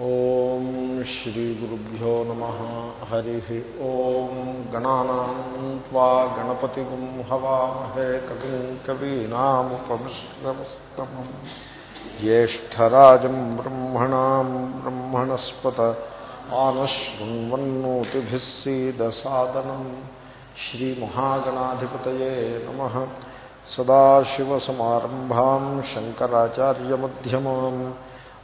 ఓం శ్రీగురుభ్యో నమ. హరి. ఓం గణానా గణపతి హవామహే కవిం కవీనాముపమశ్రవస్తమం జ్యేష్టరాజం బ్రహ్మణా బ్రహ్మణస్పత ఆనశృణ్వన్నోతిభిస్సీదసాదనం శ్రీమహాగణాధిపతయే సదాశివసమారంభాం శంకరాచార్యమ్యమాం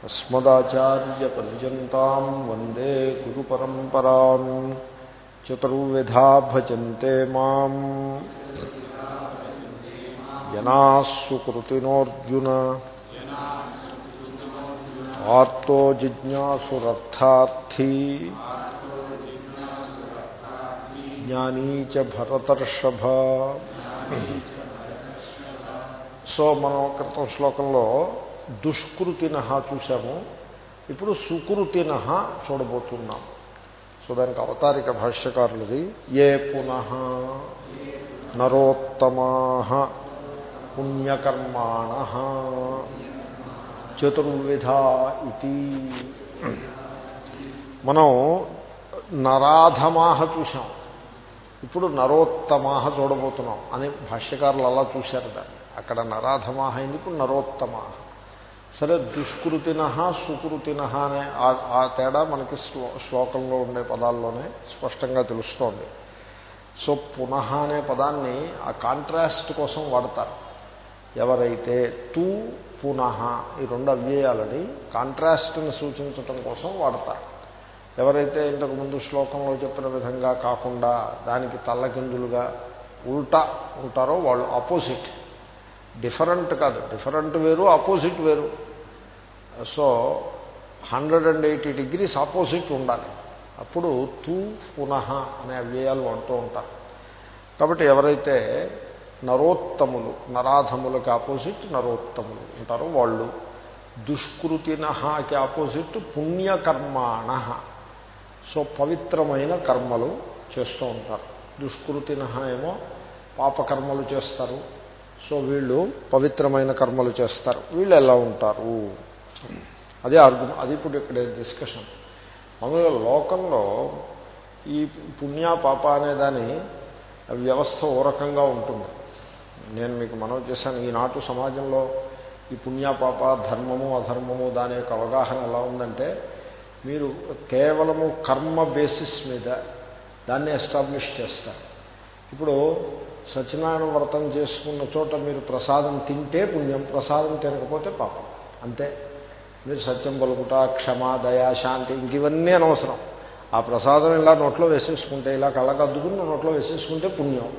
सदाशिवसमारम्भाम् शङ्कराचार्यमध्यमाम् अस्मदाचार्यपर्यन्ताम् वन्दे गुरुपरम्पराम् चतुर्विधा भजन्ते माम् जनाः सुकृतिनोऽर्जुन ఆర్తో జిజ్ఞాసురర్థార్థీ జ్ఞానీ చ భరతర్షభ సో మనం క్రితం శ్లోకంలో దుష్కృతిన చూసాము ఇప్పుడు సుకృతిన చూడబోతున్నాం. సో దానికి అవతారిక భాష్యకారులది. ఏ పునః? నరోత్తమా పుణ్యకర్మాణ చతుర్విధ ఇది మనం నరాధమాహ చూసాం ఇప్పుడు నరోత్తమాహ చూడబోతున్నాం అని భాష్యకారులు అలా చూశారు దాన్ని. అక్కడ నరాధమాహ అయింది ఇప్పుడు నరోత్తమాహ సరే దుష్కృతిన సుకృతిన అనే ఆ తేడా మనకి శ్లో శ్లోకంలో ఉండే పదాల్లోనే స్పష్టంగా తెలుస్తోంది. సో పునః అనే పదాన్ని ఆ కాంట్రాస్ట్ కోసం వాడతారు. ఎవరైతే తూ పునః ఈ రెండు అవ్యయాలని కాంట్రాస్ట్ని సూచించటం కోసం వాడతారు. ఎవరైతే ఇంతకుముందు శ్లోకంలో చెప్పిన విధంగా కాకుండా దానికి తల్లకిందులుగా ఉల్టా ఉంటారో వాళ్ళు ఆపోజిట్. డిఫరెంట్ కాదు. డిఫరెంట్ వేరు ఆపోజిట్ వేరు. So hundred and eighty degrees opposite ఉండాలి. అప్పుడు తూ పునః అనే అవ్యయాలు వాడుతూ ఉంటారు. కాబట్టి ఎవరైతే నరోత్తములు నరాధములకి ఆపోజిట్ నరోత్తములు ఉంటారో వాళ్ళు దుష్కృతినకి ఆపోజిట్ పుణ్యకర్మాణ. సో పవిత్రమైన కర్మలు చేస్తూ ఉంటారు. దుష్కృతిన ఏమో పాపకర్మలు చేస్తారు. సో వీళ్ళు పవిత్రమైన కర్మలు చేస్తారు. వీళ్ళు ఎలా ఉంటారు? అదే అర్థం అది ఇప్పుడు ఇక్కడ డిస్కషన్ మామూలుగా లోకంలో ఈ పుణ్య పాప అనే దాని వ్యవస్థ ఓ రకంగా ఉంటుంది. నేను మీకు మనవి చేశాను ఈనాటు సమాజంలో ఈ పుణ్యపాప ధర్మము అధర్మము దాని యొక్క అవగాహన ఎలా ఉందంటే మీరు కేవలము కర్మ బేసిస్ మీద దాన్ని ఎస్టాబ్లిష్ చేస్తారు. ఇప్పుడు సత్యనారాయణ వ్రతం చేసుకున్న చోట మీరు ప్రసాదం తింటే పుణ్యం ప్రసాదం తినకపోతే పాపం. అంతే. మీరు సత్యం పలుకుట క్షమ దయా శాంతి ఇంక ఇవన్నీ అనవసరం. ఆ ప్రసాదం ఇలా నోట్లో వేసేసుకుంటే ఇలా కళ్ళకద్దుకుని నోట్లో వేసేసుకుంటే పుణ్యం.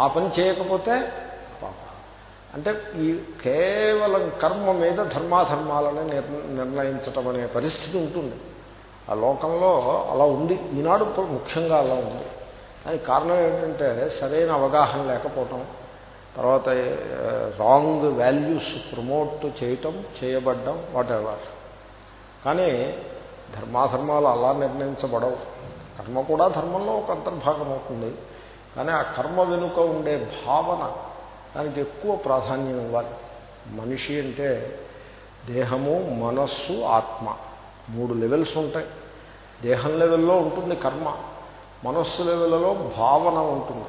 ఆ పని చేయకపోతే పాపం. అంటే ఈ కేవలం కర్మ మీద ధర్మాధర్మాలని నిర్ణయించటం అనే పరిస్థితి ఉంటుంది. ఆ లోకంలో అలా ఉంది. ఈనాడు ముఖ్యంగా అలా ఉంది. దానికి కారణం ఏంటంటే సరైన అవగాహన లేకపోవటం తర్వాత రాంగ్ వాల్యూస్ ప్రమోట్ చేయటం చేయబడ్డం వాట్ ఎవర్ కానీ ధర్మాధర్మాలు అలా నిర్ణయించబడవు. కర్మ కూడా ధర్మంలో ఒక అంతర్భాగం అవుతుంది. కానీ ఆ కర్మ వెనుక ఉండే భావన దానికి ఎక్కువ ప్రాధాన్యం ఇవ్వాలి. మనిషి అంటే దేహము మనస్సు ఆత్మ. మూడు లెవెల్స్ ఉంటాయి. దేహం లెవెల్లో ఉంటుంది కర్మ. మనస్సు లెవెల్లో భావన ఉంటుంది.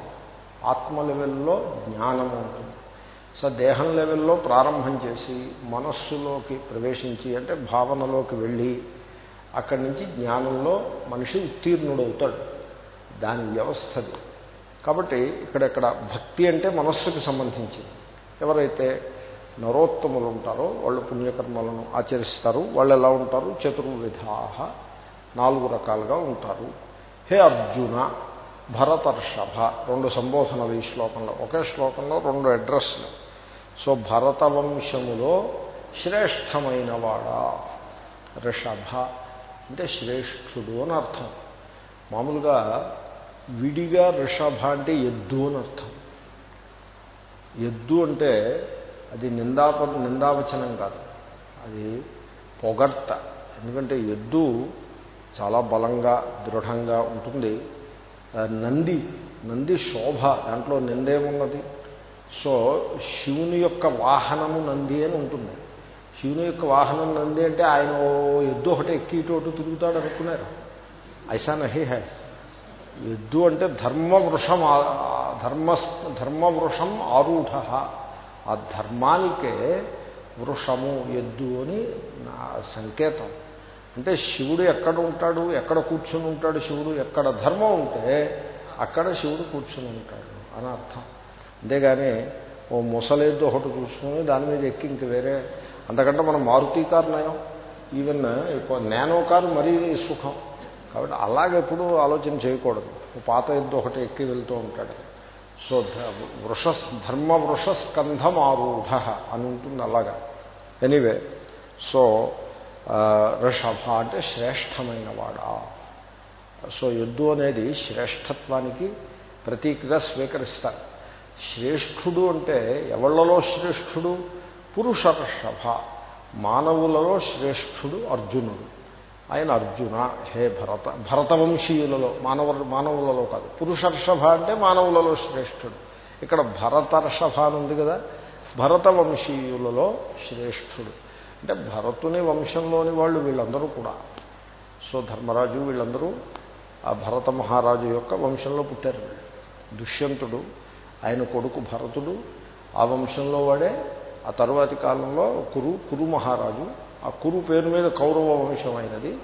ఆత్మ లెవెల్లో జ్ఞానం ఉంటుంది. సో దేహం లెవెల్లో ప్రారంభం చేసి మనస్సులోకి ప్రవేశించి అంటే భావనలోకి వెళ్ళి అక్కడి నుంచి జ్ఞానంలో మనిషి ఉత్తీర్ణుడవుతాడు. దాని వ్యవస్థది కాబట్టి ఇక్కడెక్కడ భక్తి అంటే మనస్సుకి సంబంధించింది. ఎవరైతే నరోత్తములు ఉంటారో వాళ్ళు పుణ్యకర్మలను ఆచరిస్తారు వాళ్ళు ఎలా ఉంటారు? చతుర్విధాహ నాలుగు రకాలుగా ఉంటారు. హే అర్జున భరతర్షభ రెండు సంబోధనలు ఈ శ్లోకంలో. ఒకే శ్లోకంలో రెండు అడ్రస్లు సో భరతవంశములో శ్రేష్టమైన వాడా ఋషభ అంటే శ్రేష్ఠుడు అని అర్థం. మామూలుగా విడిగా ఋషభ అంటే ఎద్దు అని అర్థం. ఎద్దు అంటే అది నిందాప నిందావచనం కాదు. అది పొగడ్త. ఎందుకంటే ఎద్దు చాలా బలంగా దృఢంగా ఉంటుంది. నంది నంది శోభ దాంట్లో నిందేమున్నది సో శివుని యొక్క వాహనము నంది అని ఉంటుంది. శివుని యొక్క వాహనం నంది అంటే ఆయన ఓ ఎద్దు ఒకటి ఎక్కి ఇటు ఒకటి తిరుగుతాడు అనుకున్నారు. ఐసా నహి హై ఎద్దు అంటే ధర్మవృషం ధర్మ ధర్మవృషం ఆరూఢ. ఆ ధర్మానికే వృషము ఎద్దు అని నా సంకేతం. అంటే శివుడు ఎక్కడ ఉంటాడు ఎక్కడ కూర్చుని ఉంటాడు శివుడు ఎక్కడ ధర్మం ఉంటే అక్కడ శివుడు కూర్చుని ఉంటాడు అని అర్థం. అంతేగాని ఓ ముసలేద్దు ఒకటి చూసుకుని దాని మీద ఎక్కి ఇంక వేరే అంతకంటే మనం మారుతీ కారు నయం. ఈవెన్ ఇప్పుడు నానో కారు మరీ సుఖం. కాబట్టి అలాగెప్పుడు ఆలోచన చేయకూడదు. ఓ పాత ఎద్దు ఒకటి ఎక్కి వెళ్తూ ఉంటాడు. సో వృషస్ వృష ధర్మ వృషస్కంధమారూఢ అని ఉంటుంది అలాగా. ఎనీవే సో ఋషభ అంటే శ్రేష్టమైన వాడా. సో ఎద్దు అనేది శ్రేష్టత్వానికి ప్రతీకగా స్వీకరిస్తారు. శ్రేష్ఠుడు అంటే ఎవళ్ళలో శ్రేష్ఠుడు? పురుష ఋషభ మానవులలో శ్రేష్ఠుడు అర్జునుడు. ఆయన అర్జున హే భరత. భరతవంశీయులలో మానవ మానవులలో కాదు. పురుషర్షభ అంటే మానవులలో శ్రేష్ఠుడు. ఇక్కడ భరతర్షభ అని ఉంది కదా. భరతవంశీయులలో శ్రేష్ఠుడు. అంటే భరతుని వంశంలోని వాళ్ళు వీళ్ళందరూ కూడా. సో ధర్మరాజు వీళ్ళందరూ ఆ భరత మహారాజు యొక్క వంశంలో పుట్టారు. దుష్యంతుడు ఆయన కొడుకు భరతుడు ఆ వంశంలో వాడే ఆ తరువాతి కాలంలో కురు కురు మహారాజు. ఆ కురు పేరు మీద కౌరవ వంశమైనది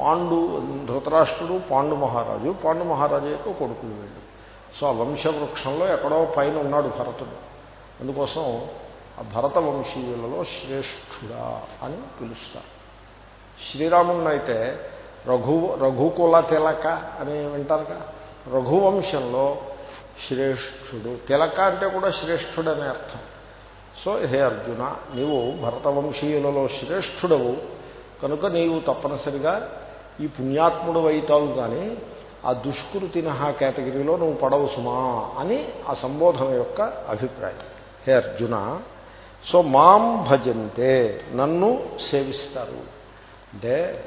పాండు ధృతరాష్ట్రుడు పాండు మహారాజు. పాండు మహారాజు యొక్క కొడుకులు వీళ్ళు. సో ఆ వంశవృక్షంలో ఎక్కడో పైన ఉన్నాడు భరతుడు. అందుకోసం ఆ భరత వంశీయులలో శ్రేష్ఠుడా అని పిలుస్తారు. శ్రీరాముడిని అయితే రఘు రఘుకుల తిలక అని వింటారుగా. రఘువంశంలో శ్రేష్ఠుడు తిలక అంటే కూడా శ్రేష్ఠుడనే అర్థం. సో హే అర్జున నీవు భరతవంశీయులలో శ్రేష్ఠుడవు. కనుక నీవు తప్పనిసరిగా ఈ పుణ్యాత్ముడు అవుతావు కానీ ఆ దుష్కృతినహా కేటగిరీలో నువ్వు పడవు సుమా అని ఆ సంబోధన యొక్క అభిప్రాయం. హే అర్జున సో మాం భజంతే నన్ను సేవిస్తారు. అంటే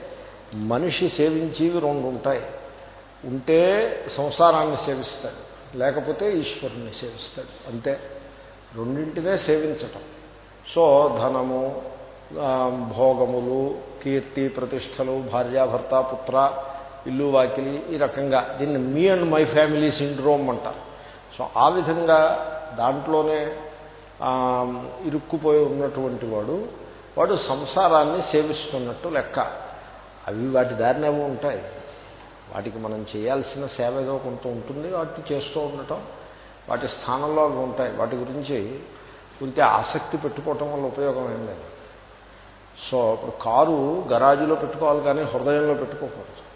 మనిషి సేవించేవి రెండు ఉంటాయి ఉంటే సంసారాన్ని సేవిస్తాడు లేకపోతే ఈశ్వరుని సేవిస్తాడు అంతే. రెండింటినే సేవించటం. సో ధనము భోగములు కీర్తి ప్రతిష్టలు భార్యాభర్త పుత్ర ఇల్లు వాకిలి ఈ రకంగా. దీన్ని me and my family syndrome అంటారు. సో ఆ విధంగా దాంట్లోనే ఇరుక్కుపోయి ఉన్నటువంటి వాడు వాడు సంసారాన్ని సేవిస్తున్నట్టు లెక్క. అవి వాటి దారినేమో ఉంటాయి. వాటికి మనం చేయాల్సిన సేవ ఏదో కొంత ఉంటుంది వాటిని చేస్తూ ఉండటం వాటి స్థానంలో అవి ఉంటాయి. వాటి గురించి ఉంటే ఆసక్తి పెట్టుకోవటం వల్ల ఉపయోగం ఏం లేదు. సో ఇప్పుడు కారు గరాజులో పెట్టుకోవాలి కానీ హృదయంలో పెట్టుకోకూడదు.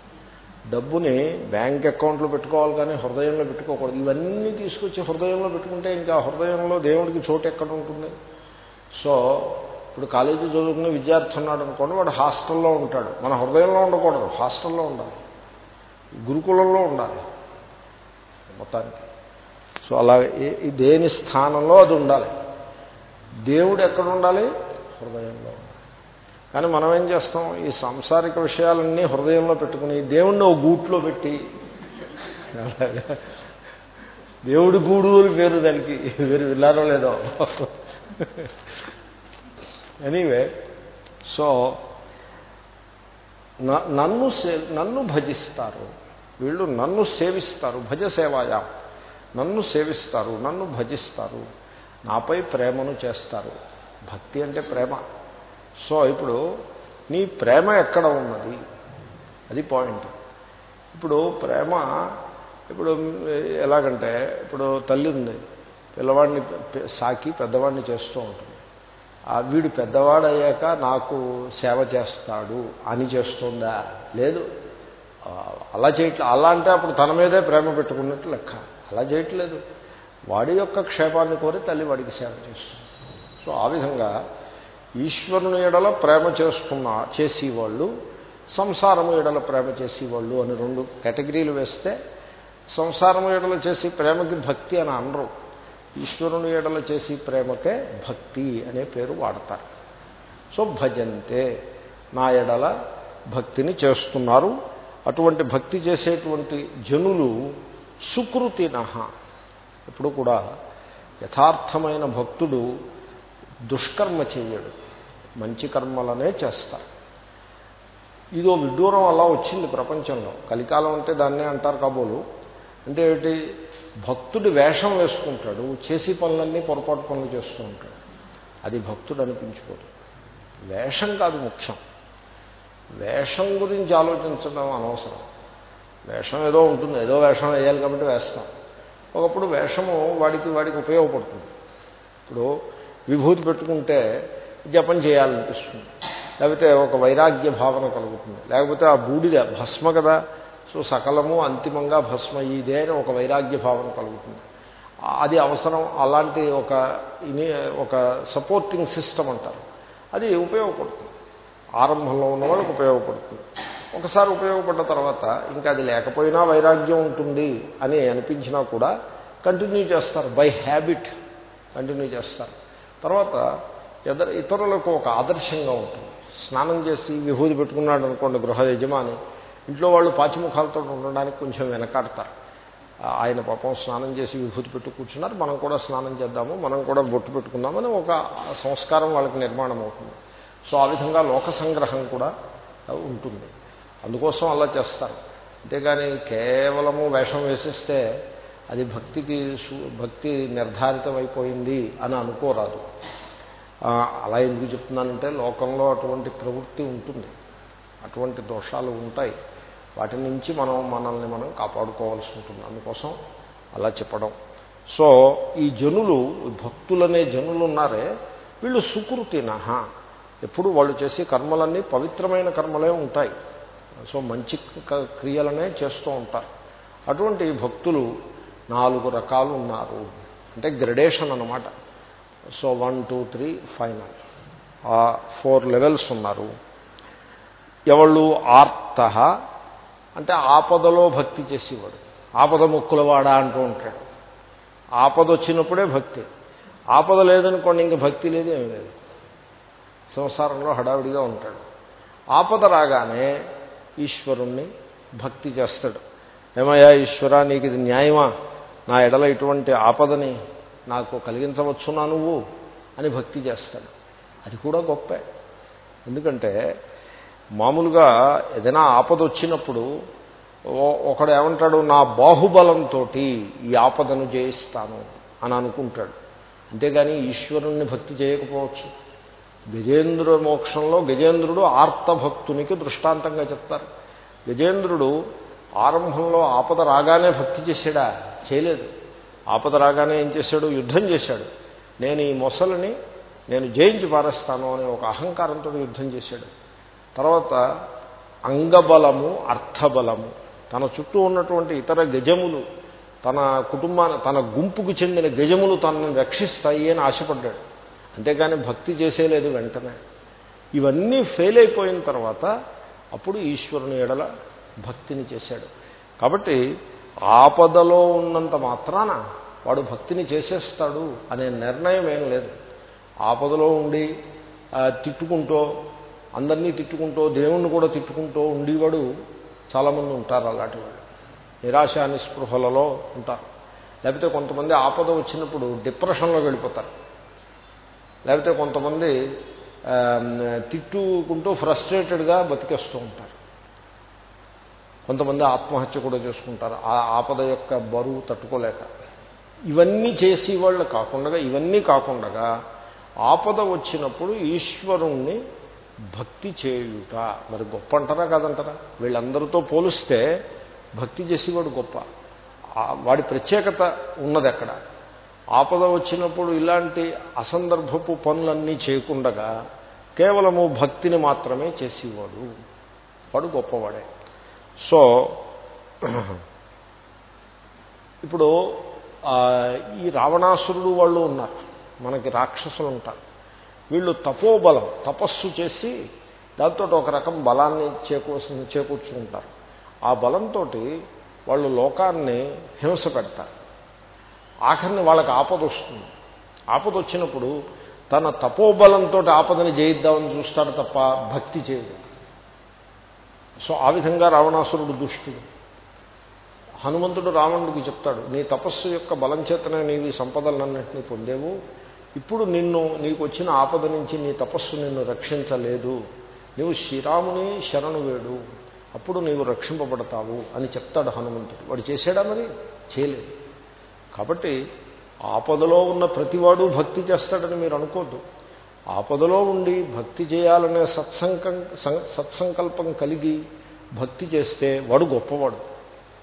డబ్బుని బ్యాంక్ అకౌంట్లో పెట్టుకోవాలి కానీ హృదయంలో పెట్టుకోకూడదు. ఇవన్నీ తీసుకొచ్చి హృదయంలో పెట్టుకుంటే ఇంకా హృదయంలో దేవుడికి చోటు ఎక్కడ ఉంటుంది? సో ఇప్పుడు కాలేజీ చదువుకునే విద్యార్థి ఉన్నాడు అనుకోండి వాడు హాస్టల్లో ఉంటాడు. మన హృదయంలో ఉండకూడదు హాస్టల్లో ఉండాలి. గురుకులంలో ఉండాలి మొత్తానికి. సో అలా ఈ దేని స్థానంలో అది ఉండాలి? దేవుడు ఎక్కడ ఉండాలి? హృదయంలో ఉండాలి. కానీ మనం ఏం చేస్తాం? ఈ సాంసారిక విషయాలన్నీ హృదయంలో పెట్టుకుని దేవుణ్ణి ఓ గూట్లో పెట్టి దేవుడి గూడు అని పేరు దానికి. మీరు విన్నారో లేదో. ఎనీవే సో నన్ను సే నన్ను భజిస్తారు. వీళ్ళు నన్ను సేవిస్తారు. భజ సేవాయా. నన్ను సేవిస్తారు. నన్ను భజిస్తారు. నాపై ప్రేమను చేస్తారు. భక్తి అంటే ప్రేమ. సో ఇప్పుడు నీ ప్రేమ ఎక్కడ ఉన్నది? అది పాయింట్. ఇప్పుడు ప్రేమ ఇప్పుడు ఎలాగంటే ఇప్పుడు తల్లి ఉంది. పిల్లవాడిని సాకి పెద్దవాడిని చేస్తూ ఉంటుంది. ఆ వీడు పెద్దవాడయ్యాక నాకు సేవ చేస్తాడు అని చేస్తుందా? లేదు. అలా చేయట్లే అలా అంటే అప్పుడు తన మీదే ప్రేమ పెట్టుకున్నట్టు లెక్క. అలా చేయట్లేదు. వాడి యొక్క క్షేమాన్ని కోరి తల్లి వాడికి సేవ చేస్తుంది. సో ఆ విధంగా ఈశ్వరుని ఎడల ప్రేమ చేస్తున్న చేసేవాళ్ళు సంసారము ఎడల ప్రేమ చేసేవాళ్ళు అని రెండు కేటగిరీలు వేస్తే సంసారము ఎడల చేసి ప్రేమకి భక్తి అని అనరు. ఈశ్వరుని ఎడల చేసి ప్రేమకే భక్తి అనే పేరు వాడతారు. సో భజంతే. నా ఎడల భక్తిని చేస్తున్నారు. అటువంటి భక్తి చేసేటువంటి జనులు సుకృతిన ఎప్పుడు కూడా యథార్థమైన భక్తుడు దుష్కర్మ చేయడు మంచి కర్మలనే చేస్తారు. ఇదో విడ్డూరం అలా వచ్చింది ప్రపంచంలో. కలికాలం అంటే దాన్నే అంటారు కాబోలు. అంటే ఏమిటి? భక్తుడు వేషం వేసుకుంటాడు చేసి పనులన్నీ పొరపాటు పనులు చేస్తూ ఉంటాడు. అది భక్తుడు అనిపించుకోడు. వేషం కాదు ముఖ్యం. వేషం గురించి ఆలోచించడం అనవసరం. వేషం ఏదో ఉంటుంది ఏదో వేషం వేయాలి కాబట్టి వేస్తాం. ఒకప్పుడు వేషము వాడికి వాడికి ఉపయోగపడుతుంది. ఇప్పుడు విభూతి పెట్టుకుంటే జపం చేయాలనిపిస్తుంది. లేకపోతే ఒక వైరాగ్య భావన కలుగుతుంది. లేకపోతే ఆ బూడిద భస్మ కదా సో సకలము అంతిమంగా భస్మ ఇదే అని ఒక వైరాగ్య భావన కలుగుతుంది. అది అవసరం అలాంటి ఒక ఇని ఒక సపోర్టింగ్ సిస్టమ్ అంటారు. అది ఉపయోగపడుతుంది. ఆరంభంలో ఉన్న వాళ్ళకి ఉపయోగపడుతుంది. ఒకసారి ఉపయోగపడ్డ తర్వాత ఇంకా అది లేకపోయినా వైరాగ్యం ఉంటుంది అని అనిపించినా కూడా కంటిన్యూ చేస్తారు బై హ్యాబిట్ కంటిన్యూ చేస్తారు. తర్వాత ఇతర ఇతరులకు ఒక ఆదర్శంగా ఉంటుంది. స్నానం చేసి విభూతి పెట్టుకున్నాడు అనుకోండి గృహ యజమాని ఇంట్లో వాళ్ళు పాచిముఖాలతో ఉండడానికి కొంచెం వెనకాడతారు. ఆయన పాపం స్నానం చేసి విభూతి పెట్టు కూర్చున్నారు మనం కూడా స్నానం చేద్దాము మనం కూడా బొట్టు పెట్టుకుందామని ఒక సంస్కారం వాళ్ళకి నిర్మాణం అవుతుంది. సో ఆ విధంగా లోక సంగ్రహం కూడా ఉంటుంది. అందుకోసం అలా చేస్తారు. అంతేగాని కేవలము వేషం వేసిస్తే అది భక్తికి భక్తి నిర్ధారితమైపోయింది అని అనుకోరాదు. అలా ఎందుకు చెప్తున్నానంటే లోకంలో అటువంటి ప్రవృత్తి ఉంటుంది. అటువంటి దోషాలు ఉంటాయి. వాటి నుంచి మనం మనల్ని మనం కాపాడుకోవాల్సి ఉంటుంది. అందుకోసం అలా చెప్పడం. సో ఈ జనులు భక్తులనే జనులు ఉన్నారే వీళ్ళు సుకృతినహ. ఎప్పుడు వాళ్ళు చేసే కర్మలన్నీ పవిత్రమైన కర్మలే ఉంటాయి. సో మంచి క్రియలనే చేస్తూ ఉంటారు. అటువంటి భక్తులు నాలుగు రకాలు ఉన్నారు. అంటే గ్రడేషన్ అనమాట so one two three final ఆ ఫోర్ లెవెల్స్ ఉన్నారు. ఎవళ్ళు ఆర్త? అంటే ఆపదలో భక్తి చేసేవాడు. ఆపద ముక్కులవాడా అంటూ ఉంటాడు. ఆపద వచ్చినప్పుడే భక్తి. ఆపద లేదనుకోండి ఇంక భక్తి లేదు ఏమి లేదు. సంసారంలో హడావిడిగా ఉంటాడు. ఆపద రాగానే ఈశ్వరుణ్ణి భక్తి చేస్తాడు. ఏమయ్యా ఈశ్వర నీకు ఇది న్యాయమా? నా ఎడల ఇటువంటి ఆపదని నాకు కలిగించవచ్చునా నువ్వు? అని భక్తి చేస్తాడు. అది కూడా గొప్పే. ఎందుకంటే మామూలుగా ఏదైనా ఆపద వచ్చినప్పుడు ఒకడు ఏమంటాడు నా బాహుబలంతో ఈ ఆపదను జయిస్తాను అని అనుకుంటాడు. అంతేగాని ఈశ్వరుణ్ణి భక్తి చేయకపోవచ్చు. గజేంద్ర మోక్షంలో గజేంద్రుడు ఆర్తభక్తునికి దృష్టాంతంగా చెప్తారు. గజేంద్రుడు ఆరంభంలో ఆపద రాగానే భక్తి చేశాడా చేయలేదు. ఆపద రాగానే ఏం చేశాడు? యుద్ధం చేశాడు. నేను ఈ మొసలిని నేను జయించి పారేస్తాను అనే ఒక అహంకారంతో యుద్ధం చేశాడు. తర్వాత అంగబలము అర్థబలము తన చుట్టూ ఉన్నటువంటి ఇతర గజములు తన కుటుంబాన్ని తన గుంపుకు చెందిన గజములు తనను రక్షిస్తాయి అని ఆశపడ్డాడు. అంతేగాని భక్తి చేసేలేదు వెంటనే. ఇవన్నీ ఫెయిల్ అయిపోయిన తర్వాత అప్పుడు ఈశ్వరుని ఎడల భక్తిని చేశాడు. కాబట్టి ఆపదలో ఉన్నంత మాత్రాన వాడు భక్తిని చేసేస్తాడు అనే నిర్ణయం ఏం లేదు. ఆపదలో ఉండి తిట్టుకుంటూ అందరినీ తిట్టుకుంటూ దేవుణ్ణి కూడా తిట్టుకుంటూ ఉండేవాడు చాలామంది ఉంటారు అలాంటి వాళ్ళు నిరాశ నిస్పృహలలో ఉంటారు. లేకపోతే కొంతమంది ఆపద వచ్చినప్పుడు డిప్రెషన్లో వెళ్ళిపోతారు. లేకపోతే కొంతమంది తిట్టుకుంటూ ఫ్రస్ట్రేటెడ్గా బతికేస్తూ ఉంటారు. కొంతమంది ఆత్మహత్య కూడా చేసుకుంటారు. ఆ ఆపద యొక్క బరువు తట్టుకోలేక. ఇవన్నీ చేసి వాళ్ళు కాకుండా ఇవన్నీ కాకుండా ఆపద వచ్చినప్పుడు ఈశ్వరుణ్ణి భక్తి చేయుట. మరి గొప్ప అంటారా కాదంటారా? వీళ్ళందరితో పోలిస్తే భక్తి చేసేవాడు గొప్ప. వాడి ప్రత్యేకత ఉన్నది అక్కడ. ఆపద వచ్చినప్పుడు ఇలాంటి అసందర్భపు పనులన్నీ చేయకుండగా కేవలము భక్తిని మాత్రమే చేసేవాడు. వాడు గొప్పవాడే. సో ఇప్పుడు ఈ రావణాసురుడు వాళ్ళు ఉన్నారు. మనకి రాక్షసులు ఉంటారు వీళ్ళు తపోబలం తపస్సు చేసి దాంతో ఒక రకం బలాన్ని చేకూర్చు చేకూర్చుకుంటారు. ఆ బలంతో వాళ్ళు లోకాన్ని హింస పెడతారు. ఆఖరిని వాళ్ళకి ఆపద వస్తుంది. ఆపద వచ్చినప్పుడు తన తపోబలంతో ఆపదని జయిద్దామని చూస్తాడు తప్ప భక్తి చేయదు సో ఆ విధంగా రావణాసురుడు దుష్టుడు. హనుమంతుడు రావణుడికి చెప్తాడు నీ తపస్సు యొక్క బలం చేతనే సంపదలన్నింటినీ పొందేవు. ఇప్పుడు నిన్ను నీకు వచ్చిన ఆపద నుంచి నీ తపస్సు నిన్ను రక్షించలేదు. నీవు శ్రీరాముని శరణు వేడు. అప్పుడు నీవు రక్షింపబడతావు అని చెప్తాడు హనుమంతుడు. వాడు చేశాడా మరి? చేయలేదు. కాబట్టి ఆపదలో ఉన్న ప్రతివాడు భక్తి చేస్తాడని మీరు అనుకోద్దు. ఆపదలో ఉండి భక్తి చేయాలనే సత్సంకం సత్సంకల్పం కలిగి భక్తి చేస్తే వాడు గొప్పవాడు.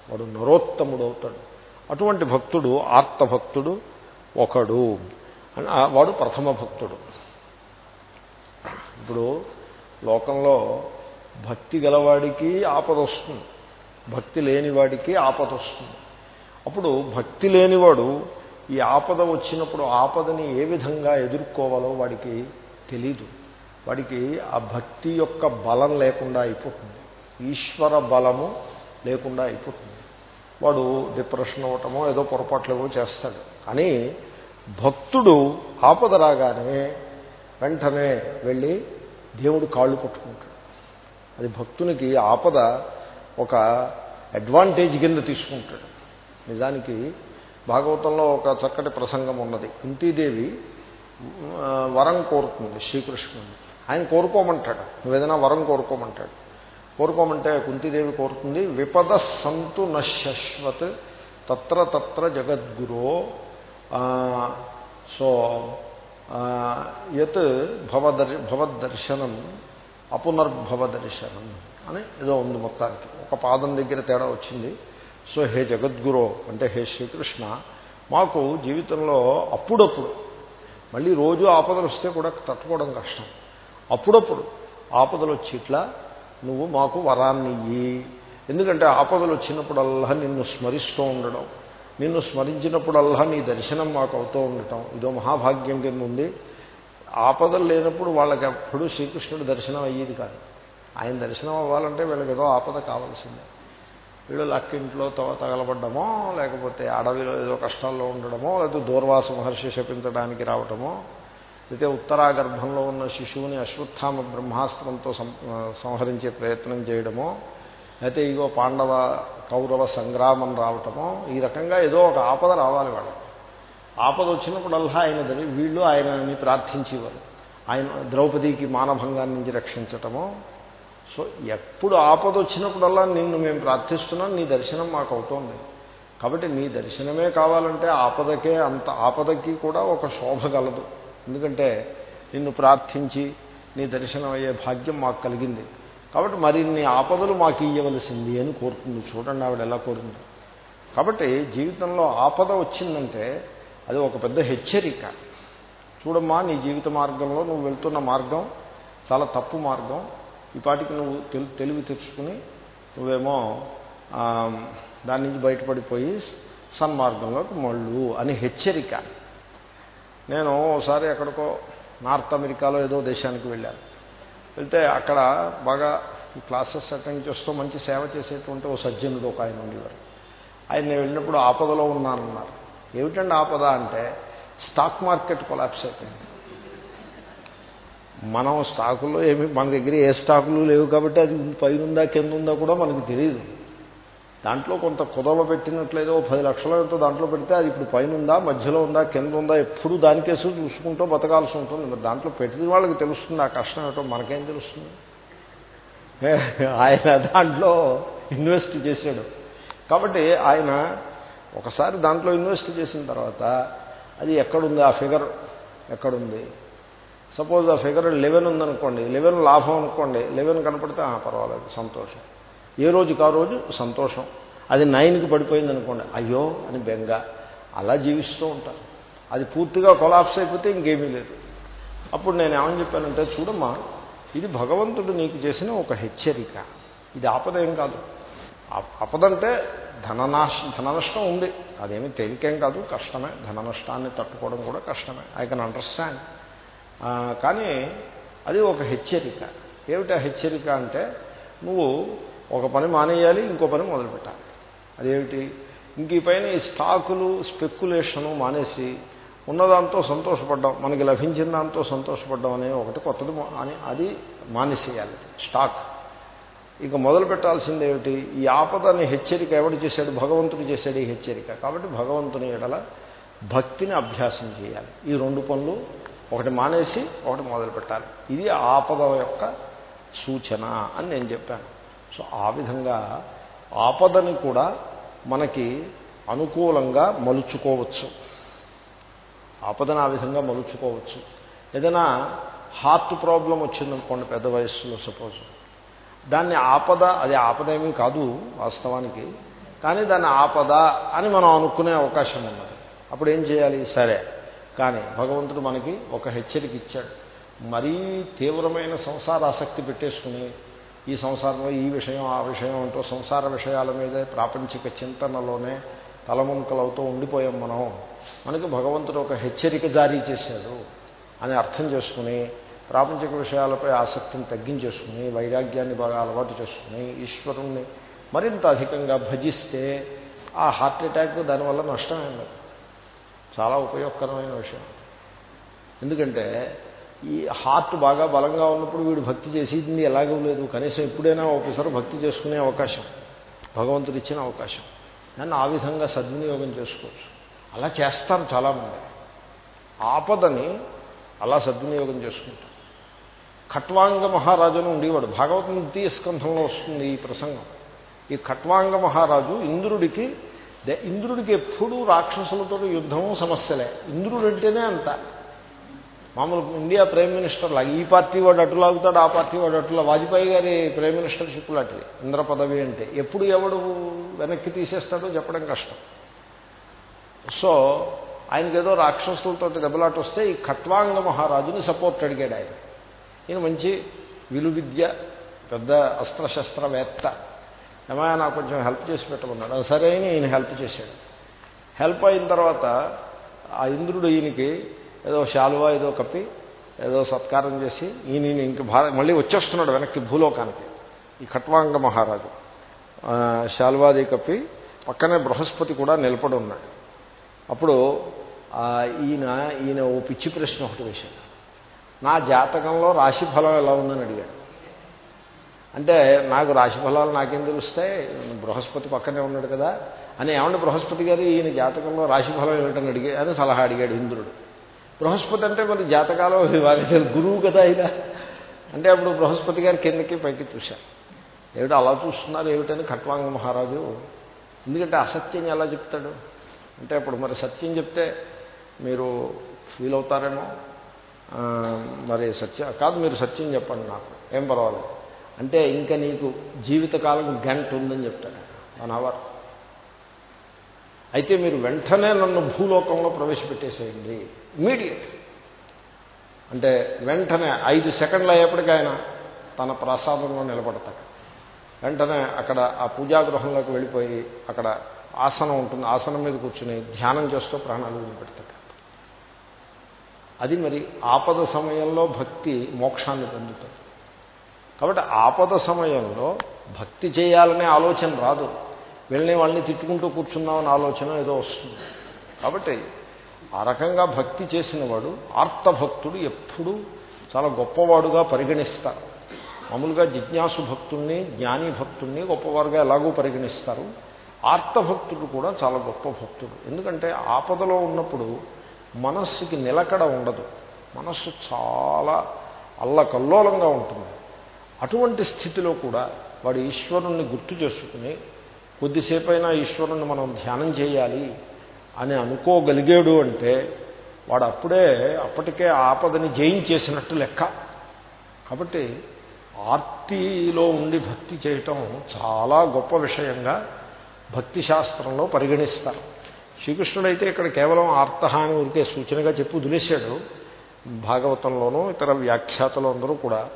వాడు నరోత్తముడు అవుతాడు. అటువంటి భక్తుడు ఆర్తభక్తుడు ఒకడు. అని వాడు ప్రథమ భక్తుడు. ఇప్పుడు లోకంలో భక్తి గలవాడికి ఆపద వస్తుంది. భక్తి లేనివాడికి ఆపద వస్తుంది. అప్పుడు భక్తి లేనివాడు ఈ ఆపద వచ్చినప్పుడు ఆపదని ఏ విధంగా ఎదుర్కోవాలో వాడికి తెలీదు. వాడికి ఆ భక్తి యొక్క బలం లేకుండా అయిపోతుంది. ఈశ్వర బలము లేకుండా అయిపోతుంది. వాడు డిప్రెషన్ అవ్వటమో ఏదో పొరపాట్లేవో చేస్తాడు. కానీ భక్తుడు ఆపద రాగానే వెంటనే వెళ్ళి దేవుడు కాళ్ళు పట్టుకుంటాడు. అది భక్తునికి ఆపద ఒక అడ్వాంటేజ్ కింద తీసుకుంటాడు. నిజానికి భాగవతంలో ఒక చక్కటి ప్రసంగం ఉన్నది. కుంతీదేవి వరం కోరుతుంది శ్రీకృష్ణుని. ఆయన కోరుకోమంటాడు. నువ్వేదైనా వరం కోరుకోమంటాడు. కోరుకోమంటే కుంతీదేవి కోరుతుంది విపద సంతు నశ్వత్ తత్ర తత్ర జగద్గురో. సో యత్ భవదర్ భవద్దర్శనం అపునర్భవ దర్శనం అని ఏదో ఉంది మొత్తానికి. ఒక పాదం దగ్గర తేడా వచ్చింది. సో హే జగద్గురో అంటే హే శ్రీకృష్ణ మాకు జీవితంలో అప్పుడప్పుడు మళ్ళీ రోజు ఆపదలు వస్తే కూడా తట్టుకోవడం కష్టం. అప్పుడప్పుడు ఆపదలు వచ్చి ఇట్లా నువ్వు మాకు వరాన్ని ఇయ్యి. ఎందుకంటే ఆపదలు వచ్చినప్పుడల్లా నిన్ను స్మరిస్తూ ఉండడం నిన్ను స్మరించినప్పుడల్లా నీ దర్శనం మాకు అవుతూ ఉండటం ఇదో మహాభాగ్యం కింద ఉంది. ఆపదలు లేనప్పుడు వాళ్ళకి ఎప్పుడు శ్రీకృష్ణుడు దర్శనం అయ్యేది కాదు. ఆయన దర్శనం అవ్వాలంటే వీళ్ళకి ఏదో ఆపద కావాల్సిందే. వీళ్ళు లక్కింట్లో తగలబడ్డమో లేకపోతే అడవిలో ఏదో కష్టాల్లో ఉండడమో లేకపోతే దూర్వాస మహర్షి శపించడానికి రావటమో అయితే ఉత్తరాగర్భంలో ఉన్న శిశువుని అశ్వత్థామ బ్రహ్మాస్త్రంతో సంహరించే ప్రయత్నం చేయడమో అయితే ఇగో పాండవ కౌరవ సంగ్రామం రావటమో ఈ రకంగా ఏదో ఒక ఆపద రావాలి వాళ్ళకి. ఆపద వచ్చినప్పుడల్లా ఆయన వీళ్ళు ఆయనని ప్రార్థించేవారు. ఆయన ద్రౌపదికి మానభంగాన్ని నుంచి రక్షించటమో సో ఎప్పుడు ఆపద వచ్చినప్పుడల్లా నిన్ను మేము ప్రార్థిస్తున్నాం నీ దర్శనం మాకు అవుతోంది. కాబట్టి నీ దర్శనమే కావాలంటే ఆపదకే అంత ఆపదకి కూడా ఒక శోభ గలదు ఎందుకంటే నిన్ను ప్రార్థించి నీ దర్శనం అయ్యే భాగ్యం మాకు కలిగింది. కాబట్టి మరిన్ని ఆపదలు మాకు ఇయ్యవలసింది అని కోరుతుంది. చూడండి ఆవిడ ఎలా కోరుతుంది. కాబట్టి జీవితంలో ఆపద వచ్చిందంటే అది ఒక పెద్ద హెచ్చరిక. చూడమ్మా నీ జీవిత మార్గంలో నువ్వు వెళ్తున్న మార్గం చాలా తప్పు మార్గం. ఈ పాటికి నువ్వు తెలివి తెచ్చుకుని నువ్వేమో దాని నుంచి బయటపడిపోయి సన్మార్గంలోకి మళ్ళు అని హెచ్చరిక. నేను ఒకసారి ఎక్కడికో నార్త్ అమెరికాలో ఏదో దేశానికి వెళ్ళాను. వెళ్తే అక్కడ బాగా క్లాసెస్ అటెండ్ చేస్తూ మంచి సేవ చేసేటువంటి ఓ సజ్జనుడు ఒక ఆయన ఉండేవారు. ఆయన నేను వెళ్ళినప్పుడు ఆపదలో ఉన్నానన్నారు. ఏమిటండి ఆపద అంటే స్టాక్ మార్కెట్ కొలాప్స్ అయిపోయింది. మనం స్టాకుల్లో ఏమి మన దగ్గర ఏ స్టాకులు లేవు కాబట్టి అది పైన ఉందా కింద ఉందా కూడా మనకు తెలియదు దాంట్లో కొంత కుదవ పెట్టినట్లేదో పది లక్షల ఎంతో దాంట్లో పెడితే అది ఇప్పుడు పైన ఉందా మధ్యలో ఉందా కింద ఉందా ఎప్పుడు దానికేసి చూసుకుంటూ బతకాల్సి ఉంటుంది. మరి దాంట్లో పెట్టిన వాళ్ళకి తెలుస్తుంది ఆ కష్టం ఏమిటో మనకేం తెలుస్తుంది? ఆయన దాంట్లో ఇన్వెస్ట్ చేశాడు. కాబట్టి ఆయన ఒకసారి దాంట్లో ఇన్వెస్ట్ చేసిన తర్వాత అది ఎక్కడుంది ఆ ఫిగర్ ఎక్కడుంది? సపోజ్ ఆ ఫిగర్ లెవెన్ ఉందనుకోండి లెవెన్ లాభం అనుకోండి లెవెన్ కనపడితే పర్వాలేదు సంతోషం. ఏ రోజుకి ఆ రోజు? సంతోషం. అది నైన్కి పడిపోయింది అనుకోండి అయ్యో అని బెంగ. అలా జీవిస్తూ ఉంటారు. అది పూర్తిగా కొలాప్స్ అయిపోతే ఇంకేమీ లేదు. అప్పుడు నేను ఏమని చెప్పానంటే చూడమ్మా ఇది భగవంతుడు నీకు చేసిన ఒక హెచ్చరిక. ఇది ఆపద ఏం కాదు. ఆపదంటే ధననాశ ధన నష్టం ఉంది. అదేమి తేలికేం కాదు కష్టమే. ధన నష్టాన్ని తట్టుకోవడం కూడా కష్టమే. ఐ కెన్ అండర్స్టాండ్ కానీ అది ఒక హెచ్చరిక. ఏమిటా హెచ్చరిక అంటే నువ్వు ఒక పని మానేయాలి ఇంకో పని మొదలుపెట్టాలి. అదేమిటి? ఇంక ఈ పైన ఈ స్టాకులు స్పెక్యులేషను మానేసి ఉన్నదాంతో సంతోషపడ్డాం మనకి లభించిన దాంతో సంతోషపడ్డాం అనే ఒకటి కొత్తది అని అది మానేసేయాలి. స్టాక్. ఇక మొదలు పెట్టాల్సింది ఏమిటి? ఈ ఆపదని హెచ్చరిక ఎవడు చేశాడు? భగవంతుడు చేశాడు ఈ హెచ్చరిక. కాబట్టి భగవంతుని ఎడల భక్తిని అభ్యాసం చేయాలి. ఈ రెండు పనులు ఒకటి మానేసి ఒకటి మొదలు పెట్టాలి. ఇది ఆపద యొక్క సూచన అని నేను చెప్పాను. సో ఆ విధంగా ఆపదని కూడా మనకి అనుకూలంగా మలుచుకోవచ్చు. ఆపదను ఆ విధంగా మలుచుకోవచ్చు. ఏదైనా హార్ట్ ప్రాబ్లం వచ్చిందనుకోండి పెద్ద వయస్సులో సపోజ్. దాన్ని ఆపద అది ఆపద ఏమీ కాదు వాస్తవానికి కానీ దాన్ని ఆపద అని మనం అనుకునే అవకాశం ఉన్నది. అప్పుడు ఏం చేయాలి? సరే కానీ భగవంతుడు మనకి ఒక హెచ్చరిక ఇచ్చాడు మరీ తీవ్రమైన సంసార ఆసక్తి పెట్టేసుకుని ఈ సంసారంలో ఈ విషయం ఆ విషయం అంటూ సంసార విషయాల మీదే ప్రాపంచిక చింతనలోనే తలముంకలవుతూ ఉండిపోయాం మనం. మనకి భగవంతుడు ఒక హెచ్చరిక జారీ చేశాడు అని అర్థం చేసుకుని ప్రాపంచిక విషయాలపై ఆసక్తిని తగ్గించేసుకుని వైరాగ్యాన్ని బాగా అలవాటు చేసుకుని ఈశ్వరుణ్ణి మరింత అధికంగా భజిస్తే ఆ హార్ట్ అటాక్ దానివల్ల నష్టం లేదు. చాలా ఉపయోగకరమైన విషయం. ఎందుకంటే ఈ హార్ట్ బాగా బలంగా ఉన్నప్పుడు వీడు భక్తి చేసేది ఎలాగూ లేదు. కనీసం ఎప్పుడైనా ఒకసారి భక్తి చేసుకునే అవకాశం భగవంతుడు ఇచ్చిన అవకాశం. దాన్ని ఆ విధంగా సద్వినియోగం చేసుకోవచ్చు. అలా చేస్తారు చాలామంది. ఆపదని అలా సద్వినియోగం చేసుకుంటారు. ఖట్వాంగ మహారాజును ఉండేవాడు. భాగవతం ద్వితీయ స్కంధంలో వస్తుంది ఈ ప్రసంగం. ఈ ఖట్వాంగ మహారాజు ఇంద్రుడికి ఇంద్రుడికి ఎప్పుడూ రాక్షసులతో యుద్ధము సమస్యలే. ఇంద్రుడు అంటేనే అంత. మామూలు ఇండియా ప్రైమ్ మినిస్టర్ లాగా ఈ పార్టీ వాడు అటు లాగుతాడు ఆ పార్టీ వాడు అటులా వాజ్పేయి గారి ప్రైమ్ మినిస్టర్షిప్ లాంటిది ఇంద్ర పదవి అంటే. ఎప్పుడు ఎవడు వెనక్కి తీసేస్తాడో చెప్పడం కష్టం. సో ఆయనకేదో రాక్షసులతో దెబ్బలాట వస్తే ఈ ఖట్వాంగ మహారాజుని సపోర్ట్ అడిగాడు ఆయన. ఈయన మంచి విలువిద్య పెద్ద అస్త్రశస్త్రవేత్త. ఏమైనా నాకు కొంచెం హెల్ప్ చేసి పెట్టమన్నాడు. సరే అని ఈయన హెల్ప్ చేశాడు. హెల్ప్ అయిన తర్వాత ఆ ఇంద్రుడు ఈయనకి ఏదో శాలువా ఏదో కప్పి ఏదో సత్కారం చేసి ఈయన ఇంక భారత మళ్ళీ వచ్చేస్తున్నాడు వెనక్కి భూలోకానికి ఈ ఖట్వాంగ మహారాజు. శాలువాది కప్పి పక్కనే బృహస్పతి కూడా నిలబడి ఉన్నాడు. అప్పుడు ఈయన ఈయన ఓ పిచ్చి ప్రశ్న ఒకటి వేశాడు. నా జాతకంలో రాశి ఫలం ఎలా ఉందని అడిగాడు. అంటే నాకు రాశి ఫలాలు నాకేం తెలుస్తాయి? బృహస్పతి పక్కనే ఉన్నాడు కదా. అని ఏమంటే బృహస్పతి గారు ఈయన జాతకంలో రాశి ఫలం ఏమిటని అడిగే అని సలహా అడిగాడు ఇంద్రుడు. బృహస్పతి అంటే మరి జాతకాలు వాళ్ళకి గురువు కదా అయినా అంటే అప్పుడు బృహస్పతి గారు కిందకి పైకి చూశారు. ఏమిటో అలా చూస్తున్నారు? ఏమిటని ఖట్వాంగ మహారాజు ఎందుకంటే అసత్యం ఎలా చెప్తాడు? అంటే అప్పుడు మరి సత్యం చెప్తే మీరు ఫీల్ అవుతారేమో? మరి సత్యం కాదు మీరు సత్యం చెప్పండి నాకు. ఏం పర్వాలేదు. అంటే ఇంకా నీకు జీవితకాలం గంట ఉందని చెప్తాడు. వన్ అవర్ అయితే మీరు వెంటనే నన్ను భూలోకంలో ప్రవేశపెట్టేసేయండి. ఇమీడియట్ అంటే వెంటనే ఐదు సెకండ్లు అయ్యేప్పటికీ ఆయన తన ప్రసాదంలో నిలబడతాడు. వెంటనే అక్కడ ఆ పూజాగృహంలోకి వెళ్ళిపోయి అక్కడ ఆసనం ఉంటుంది. ఆసనం మీద కూర్చుని ధ్యానం చేస్తూ ప్రాణాలు వదిలిపెడతాడు. అది మరి ఆపద సమయంలో భక్తి మోక్షాన్ని పొందుతుంది. కాబట్టి ఆపద సమయంలో భక్తి చేయాలనే ఆలోచన రాదు. వెళ్ళి వాళ్ళని తిట్టుకుంటూ కూర్చున్నామని ఆలోచన ఏదో వస్తుంది. కాబట్టి ఆ రకంగా భక్తి చేసిన వాడు ఆర్తభక్తుడు ఎప్పుడూ చాలా గొప్పవాడుగా పరిగణిస్తారు. మామూలుగా జిజ్ఞాసు భక్తుల్ని జ్ఞాని భక్తుల్ని గొప్పవారుగా ఎలాగూ పరిగణిస్తారు. ఆర్తభక్తుడు కూడా చాలా గొప్ప భక్తుడు. ఎందుకంటే ఆపదలో ఉన్నప్పుడు మనస్సుకి నిలకడ ఉండదు. మనస్సు చాలా అల్లకల్లోలంగా ఉంటుంది. అటువంటి స్థితిలో కూడా వాడు ఈశ్వరుణ్ణి గుర్తు చేసుకుని కొద్దిసేపైనా ఈశ్వరుణ్ణి మనం ధ్యానం చేయాలి అని అనుకోగలిగాడు అంటే వాడు అప్పుడే అప్పటికే ఆపదని జయించేసినట్టు లెక్క. కాబట్టి ఆర్తిలో ఉండి భక్తి చేయటం చాలా గొప్ప విషయంగా భక్తి శాస్త్రంలో పరిగణిస్తారు. శ్రీకృష్ణుడు అయితే ఇక్కడ కేవలం ఆర్త అని ఊరికే సూచనగా చెప్పి వదిలేశాడు. భాగవతంలోనూ ఇతర వ్యాఖ్యాతలు అందరూ కూడా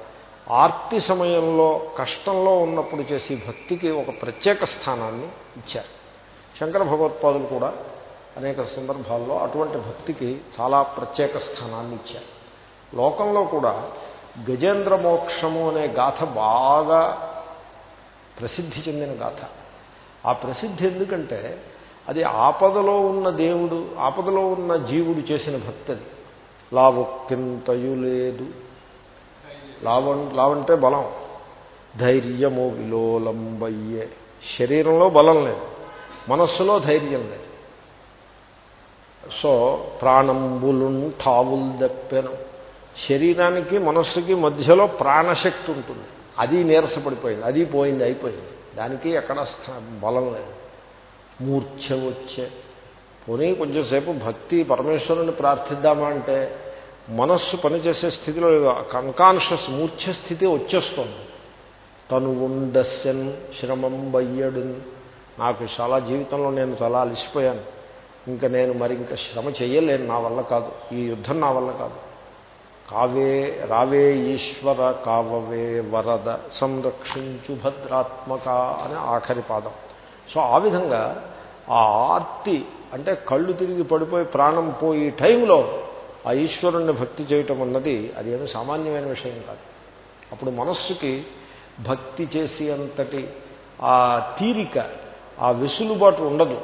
ఆర్తి సమయంలో కష్టంలో ఉన్నప్పుడు చేసే భక్తికి ఒక ప్రత్యేక స్థానాన్ని ఇచ్చారు. శంకర భగవత్పాదులు కూడా అనేక సందర్భాల్లో అటువంటి భక్తికి చాలా ప్రత్యేక స్థానాన్ని ఇచ్చారు. లోకంలో కూడా గజేంద్ర మోక్షము అనే గాథ బాగా ప్రసిద్ధి చెందిన గాథ. ఆ ప్రసిద్ధి ఎందుకంటే అది ఆపదలో ఉన్న దేవుడు ఆపదలో ఉన్న జీవుడు చేసిన భక్తి అది లావొక్కింతయు లేదు లావం లావంటే బలం. ధైర్యము విలోలంబయ్యే. శరీరంలో బలం లేదు. మనస్సులో ధైర్యం లేదు. సో ప్రాణంబులున్ ఠావుల్ దప్పెను. శరీరానికి మనస్సుకి మధ్యలో ప్రాణశక్తి ఉంటుంది. అది నీరసపడిపోయింది అది పోయింది అయిపోయింది. దానికి ఎక్కడ బలం లేదు. మూర్ఛ వచ్చే. పోనీ కొంచెంసేపు భక్తి పరమేశ్వరుని ప్రార్థిద్దామా అంటే మనస్సు పనిచేసే స్థితిలో అన్కాన్షియస్ మూర్ఛ స్థితి వచ్చేస్తుంది. తను ఉండస్యన్ శ్రమం బయ్యడు నాకు చాలా జీవితంలో నేను చాలా అలసిపోయాను. ఇంకా నేను మరి ఇంకా శ్రమ చేయలేను నా వల్ల కాదు. ఈ యుద్ధం నా వల్ల కాదు. కావే రావే ఈశ్వర కావవే వరద. సంరక్షించు భద్రాత్మక అని ఆఖరి పాదం. సో ఆ విధంగా ఆ ఆర్తి అంటే కళ్ళు తిరిగి పడిపోయి ప్రాణం పోయి టైంలో ఆ ఈశ్వరుణ్ణి భక్తి చేయటం అన్నది అదేమి సామాన్యమైన విషయం కాదు. అప్పుడు మనస్సుకి భక్తి చేసి అంతటి ఆ తీరిక ఆ వెసులుబాటు ఉండదు.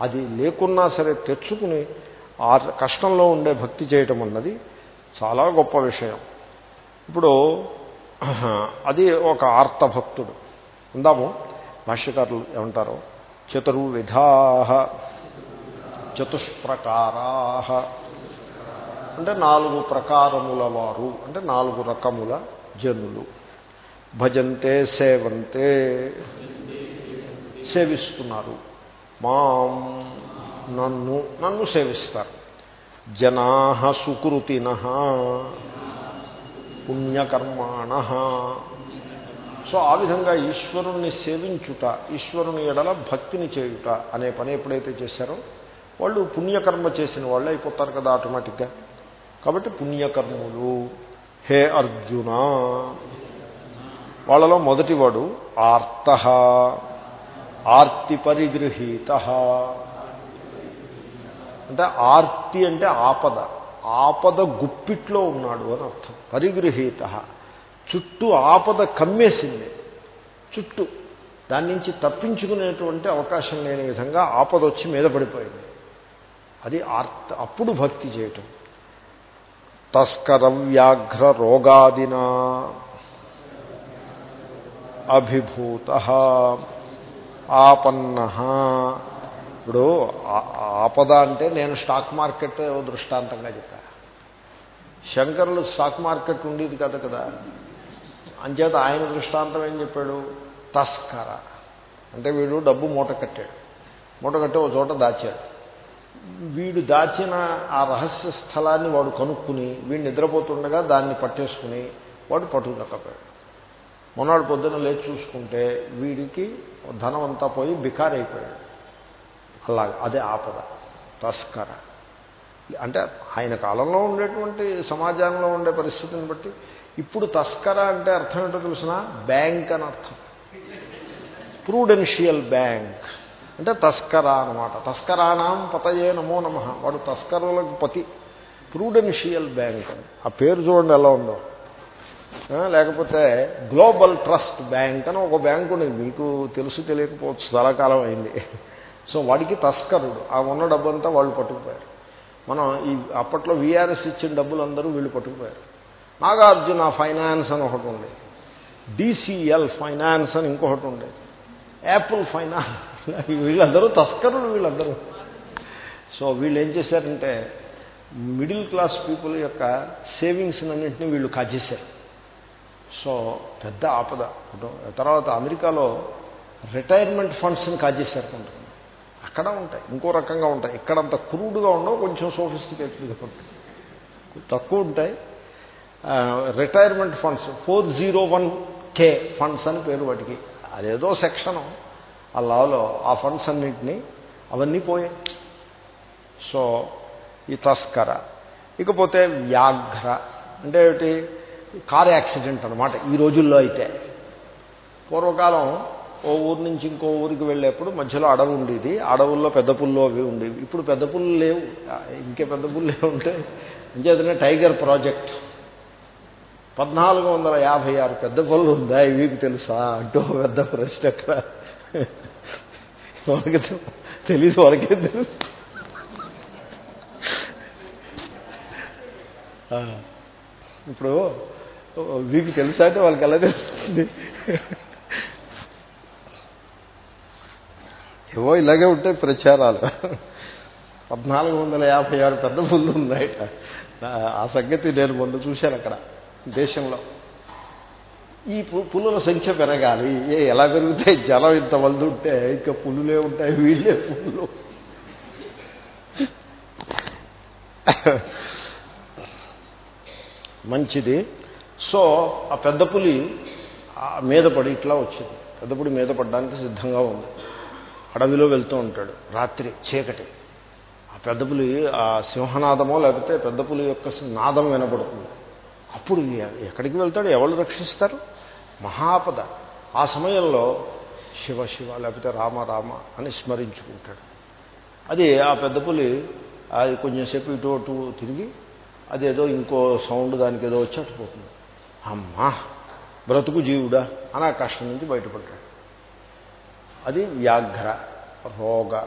అది లేకున్నా సరే తెచ్చుకుని ఆ కష్టంలో ఉండే భక్తి చేయటం అన్నది చాలా గొప్ప విషయం. ఇప్పుడు అది ఒక ఆర్తభక్తుడు. ఉందాము? భాష్యకారులు ఏమంటారు? చతుర్విధా చతుష్ప్రకారా అంటే నాలుగు ప్రకారముల వారు అంటే నాలుగు రకముల జనులు. భజంతే సేవంతే సేవిస్తున్నారు. మాం నన్ను నన్ను సేవిస్తారు. జనా సుకృతిన పుణ్యకర్మాణ. సో ఆ విధంగా ఈశ్వరుణ్ణి సేవించుట ఈశ్వరుని ఎడల భక్తిని చేయుట అనే పని ఎప్పుడైతే చేశారో వాళ్ళు పుణ్యకర్మ చేసిన వాళ్ళు అయిపోతారు కదా ఆటోమేటిక్గా. కాబట్టి పుణ్యకర్ములు. హే అర్జున. వాళ్ళలో మొదటివాడు ఆర్త. ఆర్తి పరిగృహీత. అంటే ఆర్తి అంటే ఆపద. ఆపద గుప్పిట్లో ఉన్నాడు అని అర్థం. పరిగృహీత. చుట్టూ ఆపద కమ్మేసింది. చుట్టూ. దాని నుంచి తప్పించుకునేటువంటి అవకాశం లేని విధంగా ఆపద వచ్చి మీద పడిపోయింది. అది ఆర్త. అప్పుడు భక్తి చేయటం. తస్కర వ్యాఘ్ర రోగాదినా అభిభూత ఆపన్న ఇప్పుడు ఆపద అంటే నేను స్టాక్ మార్కెట్ దృష్టాంతంగా చెప్పా. శంకరులు స్టాక్ మార్కెట్ ఉండేది కదా కదా. అంచేత ఆయన దృష్టాంతం ఏం చెప్పాడు? తస్కర. అంటే వీడు డబ్బు మూట కట్టాడు. మూట కట్టి ఒక చోట దాచాడు. వీడు దాచిన ఆ రహస్య స్థలాన్ని వాడు కనుక్కుని వీడు నిద్రపోతుండగా దాన్ని పట్టేసుకుని వాడు పట్టుకుదక్కపోయాడు మొన్నడు పొద్దున లేచి చూసుకుంటే వీడికి ధనం అంతా పోయి బికారైపోయాడు. అలాగే అదే ఆపద తస్కర. అంటే ఆయన కాలంలో ఉండేటువంటి సమాజంలో ఉండే పరిస్థితిని బట్టి ఇప్పుడు తస్కర అంటే అర్థం ఏంటో తెలిసిన? బ్యాంక్ అని అర్థం. Prudential bank. అంటే తస్కర అనమాట తస్కరాణం పతయే నమో నమ. వాడు తస్కరులకు పతి. ప్రూడెన్షియల్ బ్యాంక్ అని. ఆ పేరు చూడండి ఎలా ఉందో. లేకపోతే గ్లోబల్ ట్రస్ట్ బ్యాంక్ అని ఒక బ్యాంక్ ఉండేది మీకు తెలుసు తెలియకపోవచ్చు. చాలా కాలం అయింది. సో వాడికి తస్కరుడు. ఆ ఉన్న డబ్బంతా వాళ్ళు పట్టుకుపోయారు. మనం ఈ అప్పట్లో వీఆర్ఎస్ ఇచ్చిన డబ్బులు అందరూ వీళ్ళు పట్టుకుపోయారు. నాగార్జున ఫైనాన్స్ అని ఒకటి ఉండేది డిసిఎల్ ఫైనాన్స్ అని ఇంకొకటి ఉండేది యాపిల్ ఫైనాన్స్. వీళ్ళందరూ తస్కరులు వీళ్ళందరూ. సో వీళ్ళు ఏం చేశారంటే మిడిల్ క్లాస్ పీపుల్ యొక్క సేవింగ్స్ అన్నింటినీ వీళ్ళు కాజేశారు. సో పెద్ద ఆపద. తర్వాత అమెరికాలో రిటైర్మెంట్ ఫండ్స్ని కాజేశారు కొంతమంది. అక్కడ ఉంటాయి ఇంకో రకంగా ఉంటాయి. ఇక్కడంత క్రూడ్గా ఉండవు కొంచెం సోఫిస్టికేటెడ్గా ఉంటాయి. తక్కువ ఉంటాయి. Retirement funds four zero one K funds అని పేరు వాటికి. అదేదో సెక్షను. ఆ లాలో ఆ ఫండ్స్ అన్నింటినీ అవన్నీ పోయాయి. సో ఈ తస్కర. ఇకపోతే వ్యాఘ్ర. అంటే ఏమిటి? కార్ యాక్సిడెంట్ అనమాట ఈ రోజుల్లో అయితే. పూర్వకాలం ఓ ఊరు నుంచి ఇంకో ఊరికి వెళ్ళేప్పుడు మధ్యలో అడవి ఉండేది. అడవుల్లో పెద్ద పుల్లు అవి ఉండేవి. ఇప్పుడు పెద్ద పుల్లు లేవు. ఇంకే పెద్ద పుల్లు ఉంటే ఇంకేదైనా టైగర్ ప్రాజెక్ట్. పద్నాలుగు వందల యాభై ఆరు పెద్ద పళ్ళు ఉందా? ఇవికి తెలుసా? అంటూ పెద్ద ప్రశ్న అక్కడ. వాళ్ళకి తెలీదు వాళ్ళకే తెలుసు ఇప్పుడు వీకి తెలుసా అంటే వాళ్ళకి ఎలా తెలుస్తుంది? ఏవో ఇలాగే ఉంటాయి ప్రచారాలు. పద్నాలుగు వందల యాభై ఆరు పెద్ద పుల్లు ఉన్నాయట ఆ సంగతి నేను మొన్న చూశాను అక్కడ దేశంలో. ఈ పులుల సంఖ్య పెరగాలి. ఏ ఎలా పెరుగుతాయి? జలం ఇంత వలదు ఉంటే ఇంకా పులులే ఉంటాయి వీళ్ళే పుల్లు. మంచిది. సో ఆ పెద్ద పులి మీద పడి ఇట్లా వచ్చింది. పెద్ద పులి మీద పడడానికి సిద్ధంగా ఉంది. అడవిలో వెళ్తూ ఉంటాడు రాత్రి చీకటి. ఆ పెద్ద పులి ఆ సింహనాదమో లేకపోతే పెద్ద పులి యొక్క నాదం వినపడుతుంది. అప్పుడు ఎక్కడికి వెళ్తాడు? ఎవరు రక్షిస్తారు? మహాపద. ఆ సమయంలో శివ శివ లేకపోతే రామ రామ అని స్మరించుకుంటాడు. అది ఆ పెద్ద పులి అది కొంచెంసేపు ఇటు అటు తిరిగి అదేదో ఇంకో సౌండ్ దానికి ఏదో వచ్చి అట్టుపోతుంది అమ్మా బ్రతుకు జీవుడా అని ఆ కష్టం నుంచి బయటపడ్డాడు. అది వ్యాఘ్ర రోగ.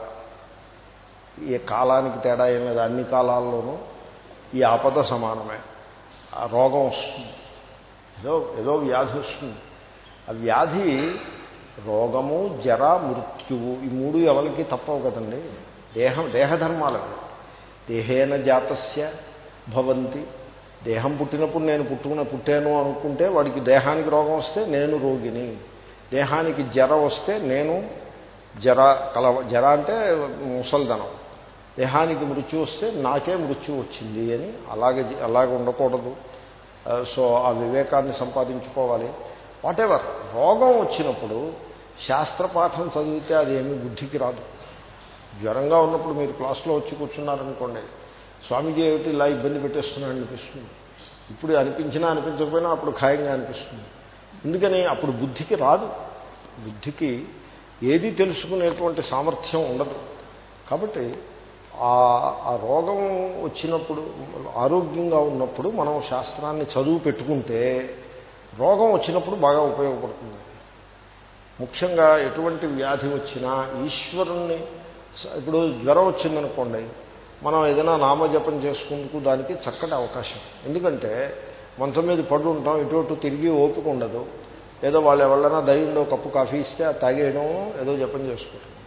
ఏ కాలానికి తేడా ఏం లేదు అన్ని కాలాల్లోనూ ఈ ఆపద సమానమే. ఆ రోగం వస్తుంది. ఏదో ఏదో వ్యాధి వస్తుంది. ఆ వ్యాధి రోగము జర మృత్యువు ఈ మూడు ఎవరికి తప్పవు కదండి. దేహం దేహధర్మాలు దేహేన జాతస్య భవంతి. దేహం పుట్టినప్పుడు నేను పుట్టుకున్న పుట్టాను అనుకుంటే వాడికి దేహానికి రోగం వస్తే నేను రోగిని. దేహానికి జర వస్తే నేను జర కలవ జర అంటే ముసల్దనం. దేహానికి మృత్యు వస్తే నాకే మృత్యు వచ్చింది అని అలాగే అలాగే ఉండకూడదు. సో ఆ వివేకాన్ని సంపాదించుకోవాలి. వాటెవర్ రోగం వచ్చినప్పుడు శాస్త్రపాఠం చదివితే అది ఏమీ బుద్ధికి రాదు. జ్వరంగా ఉన్నప్పుడు మీరు క్లాస్లో వచ్చి కూర్చున్నారనుకోండి స్వామీజీ ఏమిటి ఇలా ఇబ్బంది పెట్టేస్తున్నాడు అనిపిస్తుంది. ఇప్పుడు అనిపించినా అనిపించకపోయినా అప్పుడు ఖాయంగా అనిపిస్తుంది. ఎందుకని? అప్పుడు బుద్ధికి రాదు. బుద్ధికి ఏది తెలుసుకునేటువంటి సామర్థ్యం ఉండదు. కాబట్టి ఆ రోగం వచ్చినప్పుడు ఆరోగ్యంగా ఉన్నప్పుడు మనం శాస్త్రాన్ని చదువు పెట్టుకుంటే రోగం వచ్చినప్పుడు బాగా ఉపయోగపడుతుంది. ముఖ్యంగా ఎటువంటి వ్యాధి వచ్చినా ఈశ్వరుణ్ణి ఇప్పుడు జ్వరం వచ్చిందనుకోండి మనం ఏదైనా నామజపం చేసుకుందుకు దానికి చక్కటి అవకాశం. ఎందుకంటే మంచం మీద పడు ఉంటాం ఇటు అటు తిరిగి ఓపిక ఉండదు. ఏదో వాళ్ళు ఎవరైనా దయ్యంలో కప్పు కాఫీ ఇస్తే అది తాగేయడం ఏదో జపం చేసుకుంటాం.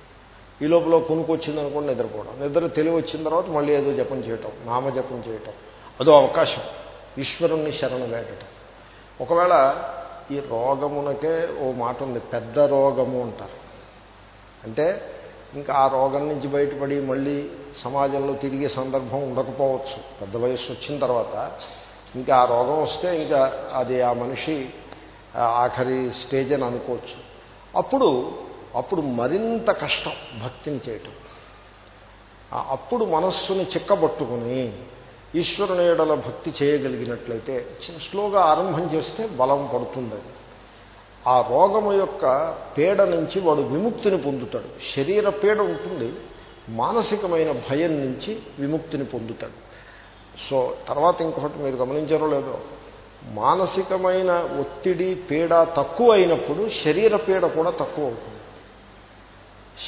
ఈ లోపల కొనుక్కు వచ్చిందనుకోండి నిద్రపోవడం. నిద్ర తెలివి వచ్చిన తర్వాత మళ్ళీ ఏదో జపం చేయటం నామజపం చేయటం. అదో అవకాశం. ఈశ్వరుణ్ణి శరణ వేడటం ఒకవేళ ఈ రోగమునకే ఓ మాట ఉంది పెద్ద రోగము అంటారు. అంటే ఇంకా ఆ రోగం నుంచి బయటపడి మళ్ళీ సమాజంలో తిరిగే సందర్భం ఉండకపోవచ్చు. పెద్ద వయస్సు వచ్చిన తర్వాత ఇంకా ఆ రోగం వస్తే ఇంకా అది ఆ మనిషి ఆఖరి స్టేజ్ అని అనుకోవచ్చు. అప్పుడు అప్పుడు మరింత కష్టం భక్తిని చేయటం. అప్పుడు మనస్సుని చిక్కబట్టుకుని ఈశ్వరుని ఏడల భక్తి చేయగలిగినట్లయితే స్లోగా ఆరంభం చేస్తే బలం పడుతుంది ఆ రోగము యొక్క పీడ నుంచి వాడు విముక్తిని పొందుతాడు. శరీర పీడ ఉంటుంది మానసికమైన భయం నుంచి విముక్తిని పొందుతాడు. సో తర్వాత ఇంకొకటి మీరు గమనించారో లేదో మానసికమైన ఒత్తిడి పీడ తక్కువ అయినప్పుడు శరీర పీడ కూడా తక్కువ అవుతుంది.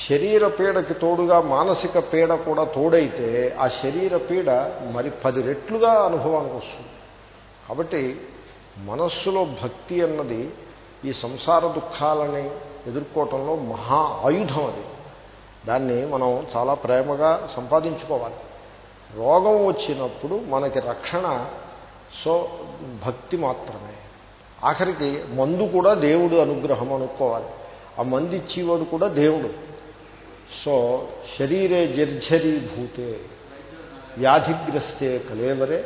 శరీర పీడకి తోడుగా మానసిక పీడ కూడా తోడైతే ఆ శరీర పీడ మరి పది రెట్లుగా అనుభవానికి వస్తుంది. కాబట్టి మనస్సులో భక్తి అన్నది ఈ సంసార దుఃఖాలని ఎదుర్కోవటంలో మహా ఆయుధం అది. దాన్ని మనం చాలా ప్రేమగా సంపాదించుకోవాలి. రోగం వచ్చినప్పుడు మనకి రక్షణ సో భక్తి మాత్రమే. ఆఖరికి మందు కూడా దేవుడు అనుగ్రహం అనుకోవాలి. ఆ మంది ఇచ్చేవాడు కూడా దేవుడు. సో శరీరే జర్జరీభూతే వ్యాధిగ్రస్తే కలేవరే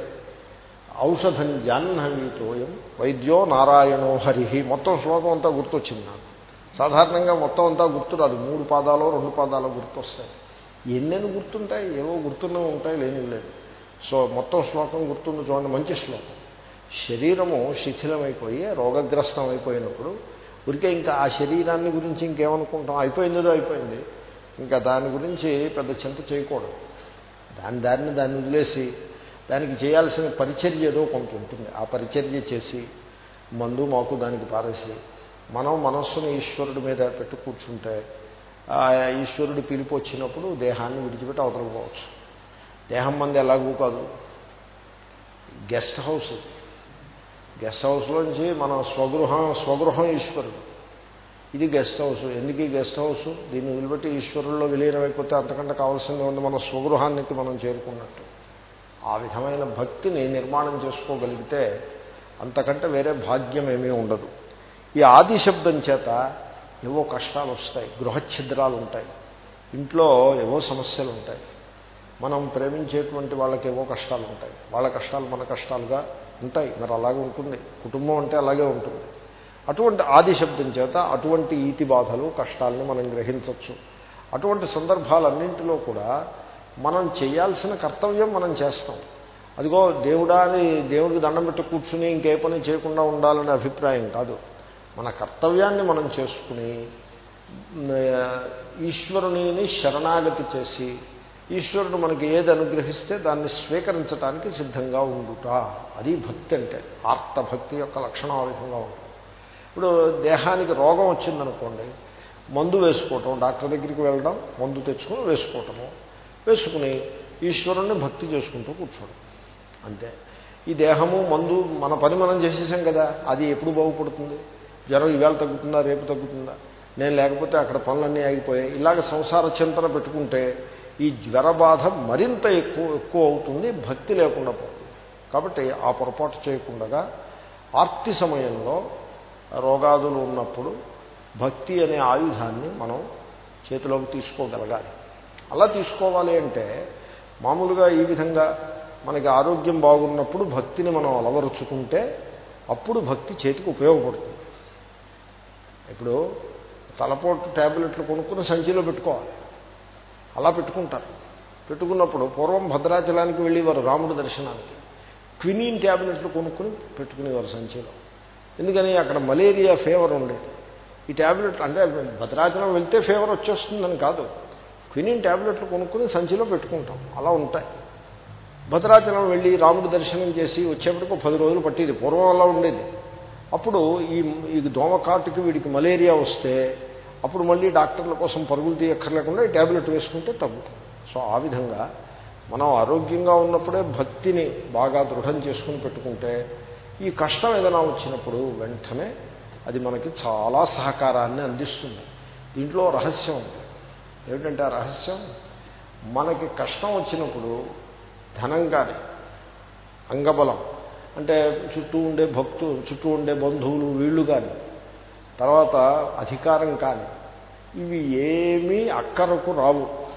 ఔషధం జాహ్నవీతోయం వైద్యో నారాయణో హరి. మొత్తం శ్లోకం అంతా గుర్తొచ్చింది నాకు. సాధారణంగా మొత్తం అంతా గుర్తురాదు మూడు పాదాలు రెండు పాదాలు గుర్తొస్తాయి. ఎన్నెన్ని గుర్తుంటాయి? ఏవో గుర్తున్నవి ఉంటాయి లేని లేదు సో మొత్తం శ్లోకం గుర్తుంది చూడండి మంచి శ్లోకం. శరీరము శిథిలమైపోయి రోగగ్రస్తం అయిపోయినప్పుడు ఉరికే ఇంకా ఆ శరీరాన్ని గురించి ఇంకేమనుకుంటాం? అయిపోయిందో అయిపోయింది. ఇంకా దాని గురించి పెద్ద చింత చేయకూడదు. దాని దాన్ని దాన్ని వదిలేసి దానికి చేయాల్సిన పరిచర్య ఏదో కొంత ఉంటుంది. ఆ పరిచర్య చేసి మందు మాకు దానికి పారేసి మనం మనస్సును ఈశ్వరుడి మీద పెట్టు కూర్చుంటే ఈశ్వరుడు పిలిపి వచ్చినప్పుడు దేహాన్ని విడిచిపెట్టి అవతలపోవచ్చు దేహం మంది ఎలాగూ కాదు. గెస్ట్ హౌస్ గెస్ట్ హౌస్లోంచి మన స్వగృహం స్వగృహం ఈశ్వరుడు. ఇది గెస్ట్ హౌస్. ఎందుకు ఈ గెస్ట్ హౌస్? దీన్ని వదిలిపెట్టి ఈశ్వరుల్లో విలీనమైపోతే అంతకంటే కావాల్సింది ఉంది మన స్వగృహానికి మనం చేరుకున్నట్టు. ఆ విధమైన భక్తిని నిర్మాణం చేసుకోగలిగితే అంతకంటే వేరే భాగ్యం ఏమీ ఉండదు. ఈ ఆది శబ్దం చేత ఏవో కష్టాలు వస్తాయి గృహఛిద్రాలు ఉంటాయి ఇంట్లో ఏవో సమస్యలు ఉంటాయి మనం ప్రేమించేటువంటి వాళ్ళకి ఏవో కష్టాలు ఉంటాయి వాళ్ళ కష్టాలు మన కష్టాలుగా ఉంటాయి. మరి అలాగే ఉంటుంది. కుటుంబం అంటే అలాగే ఉంటుంది. అటువంటి ఆది శబ్దం చేత అటువంటి ఈతి బాధలు కష్టాలను మనం గ్రహించవచ్చు అటువంటి సందర్భాలన్నింటిలో కూడా మనం చేయాల్సిన కర్తవ్యం మనం చేస్తాం. అదిగో దేవుడా అని దేవుడికి దండం పెట్టి కూర్చుని ఇంకే పని చేయకుండా ఉండాలనే అభిప్రాయం కాదు. మన కర్తవ్యాన్ని మనం చేసుకుని ఈశ్వరుని శరణాగతి చేసి ఈశ్వరుడు మనకి ఏది అనుగ్రహిస్తే దాన్ని స్వీకరించడానికి సిద్ధంగా ఉండుట. అది భక్తి అంటే ఆర్తభక్తి యొక్క లక్షణం ఆ విధంగా ఉంటుంది. ఇప్పుడు దేహానికి రోగం వచ్చిందనుకోండి మందు వేసుకోవటం డాక్టర్ దగ్గరికి వెళ్ళడం మందు తెచ్చుకొని వేసుకోవటము వేసుకుని ఈశ్వరుణ్ణి భక్తి చేసుకుంటూ కూర్చోవడం. అంతే. ఈ దేహము మందు మన పని మనం చేసేసాం కదా అది ఎప్పుడు బాగుపడుతుంది? జ్వరం ఈవేళ తగ్గుతుందా రేపు తగ్గుతుందా? నేను లేకపోతే అక్కడ పనులన్నీ ఆగిపోయాయి. ఇలాగ సంసార చింతన పెట్టుకుంటే ఈ జ్వర బాధ మరింత ఎక్కువ ఎక్కువ అవుతుంది భక్తి లేకుండా పోతుంది. కాబట్టి ఆ పొరపాటు చేయకుండా ఆర్తి సమయంలో రోగాదులు ఉన్నప్పుడు భక్తి అనే ఆయుధాన్ని మనం చేతిలోకి తీసుకోగలగాలి. అలా తీసుకోవాలి అంటే మామూలుగా ఈ విధంగా మనకి ఆరోగ్యం బాగున్నప్పుడు భక్తిని మనం అలవరుచుకుంటే అప్పుడు భక్తి చేతికి ఉపయోగపడుతుంది. ఇప్పుడు తలపోటు ట్యాబ్లెట్లు కొనుక్కుని సంచిలో పెట్టుకోవాలి. అలా పెట్టుకుంటారు. పెట్టుకున్నప్పుడు పూర్వం భద్రాచలానికి వెళ్ళేవారు రాముడి దర్శనానికి. క్వినీన్ ట్యాబ్లెట్లు కొనుక్కుని పెట్టుకునేవారు సంచిలో. ఎందుకని అక్కడ మలేరియా ఫీవర్ ఉండేది. ఈ ట్యాబ్లెట్ అంటే భద్రాచలం వెళ్తే ఫీవర్ వచ్చేస్తుందని కాదు. క్వినిన్ ట్యాబ్లెట్లు కొనుక్కుని సంచిలో పెట్టుకుంటాం. అలా ఉంటాయి. భద్రాచలం వెళ్ళి రాముడు దర్శనం చేసి వచ్చేప్పటికి పది రోజులు పట్టేది. పూర్వం అలా ఉండేది. అప్పుడు ఈ ఈ దోమకాటుకి వీడికి మలేరియా వస్తే అప్పుడు మళ్ళీ డాక్టర్ల కోసం పరుగులు తీయక్కర్లేకుండా ఈ ట్యాబ్లెట్ వేసుకుంటే తగ్గుతుంది సో ఆ విధంగా మనం ఆరోగ్యంగా ఉన్నప్పుడే భక్తిని బాగా దృఢం చేసుకుని పెట్టుకుంటే ఈ కష్టం ఏదైనా వచ్చినప్పుడు వెంటనే అది మనకి చాలా సహకారాన్ని అందిస్తుంది. దీంట్లో రహస్యం ఉంది. ఏమిటంటే ఆ రహస్యం? మనకి కష్టం వచ్చినప్పుడు ధనం కానీ అంగబలం అంటే చుట్టూ ఉండే భక్తులు చుట్టూ ఉండే బంధువులు వీళ్ళు కానీ తర్వాత అధికారం కానీ ఇవి ఏమీ అక్కరకు రావు.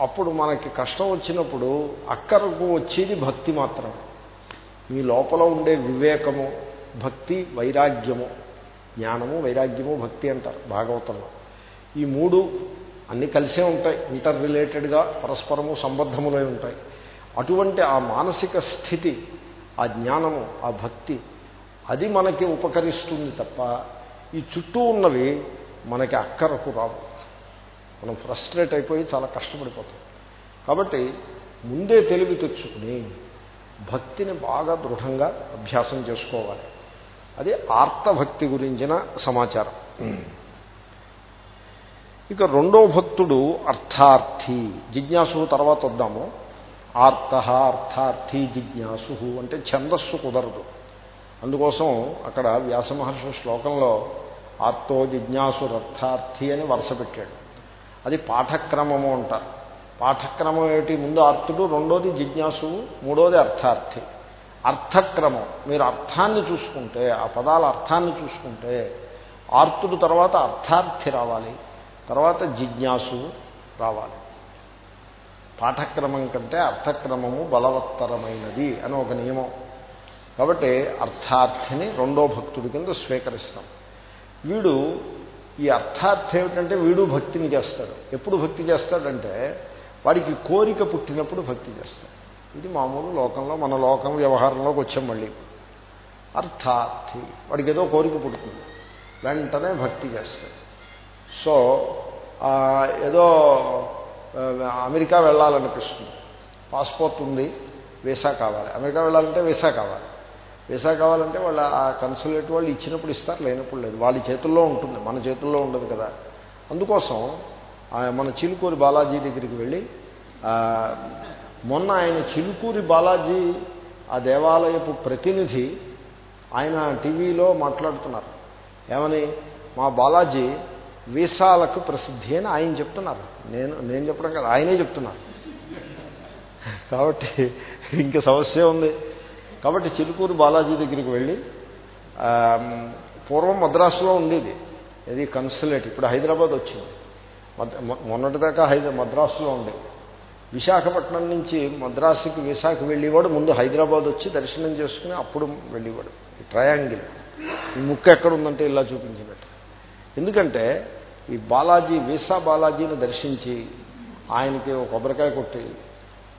అప్పుడు మనకి కష్టం వచ్చినప్పుడు అక్కరకు వచ్చేది భక్తి మాత్రం మీ లోపల ఉండే వివేకము భక్తి వైరాగ్యము జ్ఞానము వైరాగ్యము భక్తి అంటారు భాగవతంలో. ఈ మూడు అన్నీ కలిసే ఉంటాయి ఇంటర్ రిలేటెడ్గా పరస్పరము సంబద్ధములై ఉంటాయి. అటువంటి ఆ మానసిక స్థితి ఆ జ్ఞానము ఆ భక్తి అది మనకి ఉపకరిస్తుంది తప్ప ఈ చుట్టూ ఉన్నవి మనకి అక్కరకు రావు. మనం ఫ్రస్ట్రేట్ అయిపోయి చాలా కష్టపడిపోతాం. కాబట్టి ముందే తెలివి తెచ్చుకుని భక్తిని బాగా దృఢంగా అభ్యాసం చేసుకోవాలి. అది ఆర్తభక్తి గురించిన సమాచారం. ఇక రెండో భక్తుడు అర్థార్థి జిజ్ఞాసు తర్వాత వద్దాము. ఆర్త అర్థార్థి జిజ్ఞాసు అంటే ఛందస్సు కుదరదు. అందుకోసం అక్కడ వ్యాసమహర్షి శ్లోకంలో ఆర్తో జిజ్ఞాసురర్థార్థి అని వరుస పెట్టాడు. అది పాఠక్రమము అంటారు. పాఠక్రమం ఏమిటి? ముందు ఆర్తుడు రెండోది జిజ్ఞాసు మూడోది అర్థార్థి. అర్థక్రమం. మీరు అర్థాన్ని చూసుకుంటే ఆ పదాల అర్థాన్ని చూసుకుంటే ఆర్తుడు తర్వాత అర్థార్థి రావాలి. తర్వాత జిజ్ఞాసు రావాలి. పాఠక్రమం కంటే అర్థక్రమము బలవత్తరమైనది అని ఒక నియమం. కాబట్టి అర్థార్థిని రెండో భక్తుడి కింద స్వీకరిస్తాం. వీడు ఈ అర్థార్థి ఏమిటంటే వీడు భక్తిని చేస్తాడు. ఎప్పుడు భక్తి చేస్తాడంటే వాడికి కోరిక పుట్టినప్పుడు భక్తి చేస్తాం. ఇది మామూలు లోకంలో మన లోకం వ్యవహారంలోకి వచ్చాం మళ్ళీ. అర్థార్థి వాడికి ఏదో కోరిక పుడుతుంది. వెంటనే భక్తి చేస్తాడు సో ఏదో అమెరికా వెళ్ళాలనిపిస్తుంది. పాస్పోర్ట్ ఉంది వీసా కావాలి. అమెరికా వెళ్ళాలంటే వీసా కావాలి. వీసా కావాలంటే వాళ్ళు ఆ కన్సులేట్ వాళ్ళు ఇచ్చినప్పుడు ఇస్తారు లేనప్పుడు లేదు. వాళ్ళ చేతుల్లో ఉంటుంది మన చేతుల్లో ఉండదు కదా. అందుకోసం మన చిలుకూరి బాలాజీ దగ్గరికి వెళ్ళి మొన్న ఆయన చిలుకూరి బాలాజీ ఆ దేవాలయపు ప్రతినిధి ఆయన టీవీలో మాట్లాడుతున్నారు. ఏమని? మా బాలాజీ వీసాలకు ప్రసిద్ధి అని ఆయన చెప్తున్నారు. నేను నేను చెప్పడం కాదు ఆయనే చెప్తున్నారు. కాబట్టి ఇంక సమస్య ఉంది. కాబట్టి చిలుకూరు బాలాజీ దగ్గరికి వెళ్ళి పూర్వం మద్రాసులో ఉండేది. ఇది కన్సులేట్ ఇప్పుడు హైదరాబాద్ వచ్చింది. మొన్నటిదాకా హైదరా మద్రాసులో ఉండే విశాఖపట్నం నుంచి మద్రాసుకి విశాఖ వెళ్ళేవాడు ముందు హైదరాబాద్ వచ్చి దర్శనం చేసుకుని అప్పుడు వెళ్ళేవాడు. ఈ ట్రయాంగిల్. ఈ ముక్కు ఎక్కడ ఉందంటే ఇలా చూపించినట్టు ఎందుకంటే ఈ బాలాజీ వీసా బాలాజీని దర్శించి ఆయనకి ఒక కొబ్బరికాయ కొట్టి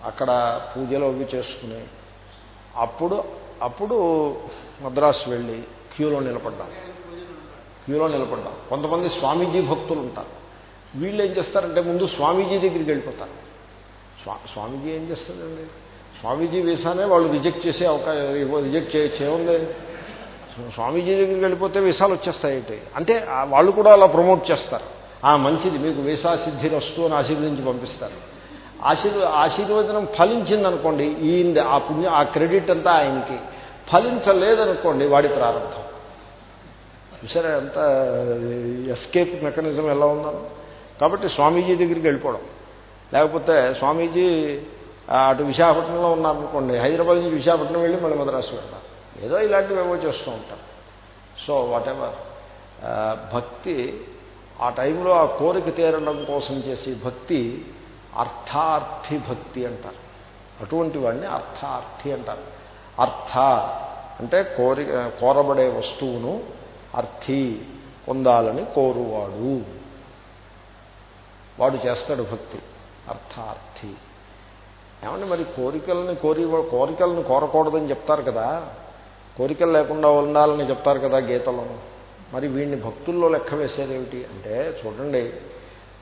అక్కడ పూజలు అవి చేసుకుని అప్పుడు అప్పుడు మద్రాసు వెళ్ళి క్యూలో నిలబడ్డాం. క్యూలో నిలబడ్డాం. కొంతమంది స్వామీజీ భక్తులు ఉంటారు. వీళ్ళు ఏం చేస్తారంటే ముందు స్వామీజీ దగ్గరికి వెళ్ళిపోతారు. స్వా స్వామీజీ ఏం చేస్తారండి స్వామీజీ వీసానే వాళ్ళు రిజెక్ట్ చేసే అవకాశం రిజెక్ట్ చేయొచ్చు ఏముంది స్వామీజీ దగ్గరికి వెళ్ళిపోతే వీసాలు వచ్చేస్తాయి అంటే వాళ్ళు కూడా అలా ప్రమోట్ చేస్తారు. ఆ మంచిది మీకు వీసా సిద్ధి వస్తూ అని ఆశీర్వదించి పంపిస్తారు. ఆశీర్వ ఆశీర్వదనం ఫలించిందనుకోండి ఈ ఆ పుణ్య ఆ క్రెడిట్ అంతా ఆయనకి. ఫలించలేదనుకోండి వాడి ప్రారంభం. చూసారా ఎంత ఎస్కేప్ మెకానిజం ఎలా ఉందని కాబట్టి స్వామీజీ దగ్గరికి వెళ్ళిపోవడం. లేకపోతే స్వామీజీ అటు విశాఖపట్నంలో ఉన్నారనుకోండి హైదరాబాద్ నుంచి విశాఖపట్నం వెళ్ళి మళ్ళీ మద్రాసు వెళ్తారు. ఏదో ఇలాంటివి ఏవో చేస్తూ ఉంటారు. సో వాటెవర్ భక్తి ఆ టైంలో ఆ కోరిక తీరడం కోసం చేసే భక్తి అర్థార్థి భక్తి అంటారు. అటువంటి వాడిని అర్థార్థి అంటారు. అర్థ అంటే కోరి కోరబడే వస్తువును అర్థి పొందాలని కోరువాడు. వాడు చేస్తాడు భక్తి. అర్థార్థి. ఏమంటే మరి కోరికల్ని కోరి కోరికలను కోరకూడదని చెప్తారు కదా. కోరికలు లేకుండా ఉండాలని చెప్తారు కదా గీతలో. మరి వీడిని భక్తుల్లో లెక్క వేసేదేమిటి? అంటే చూడండి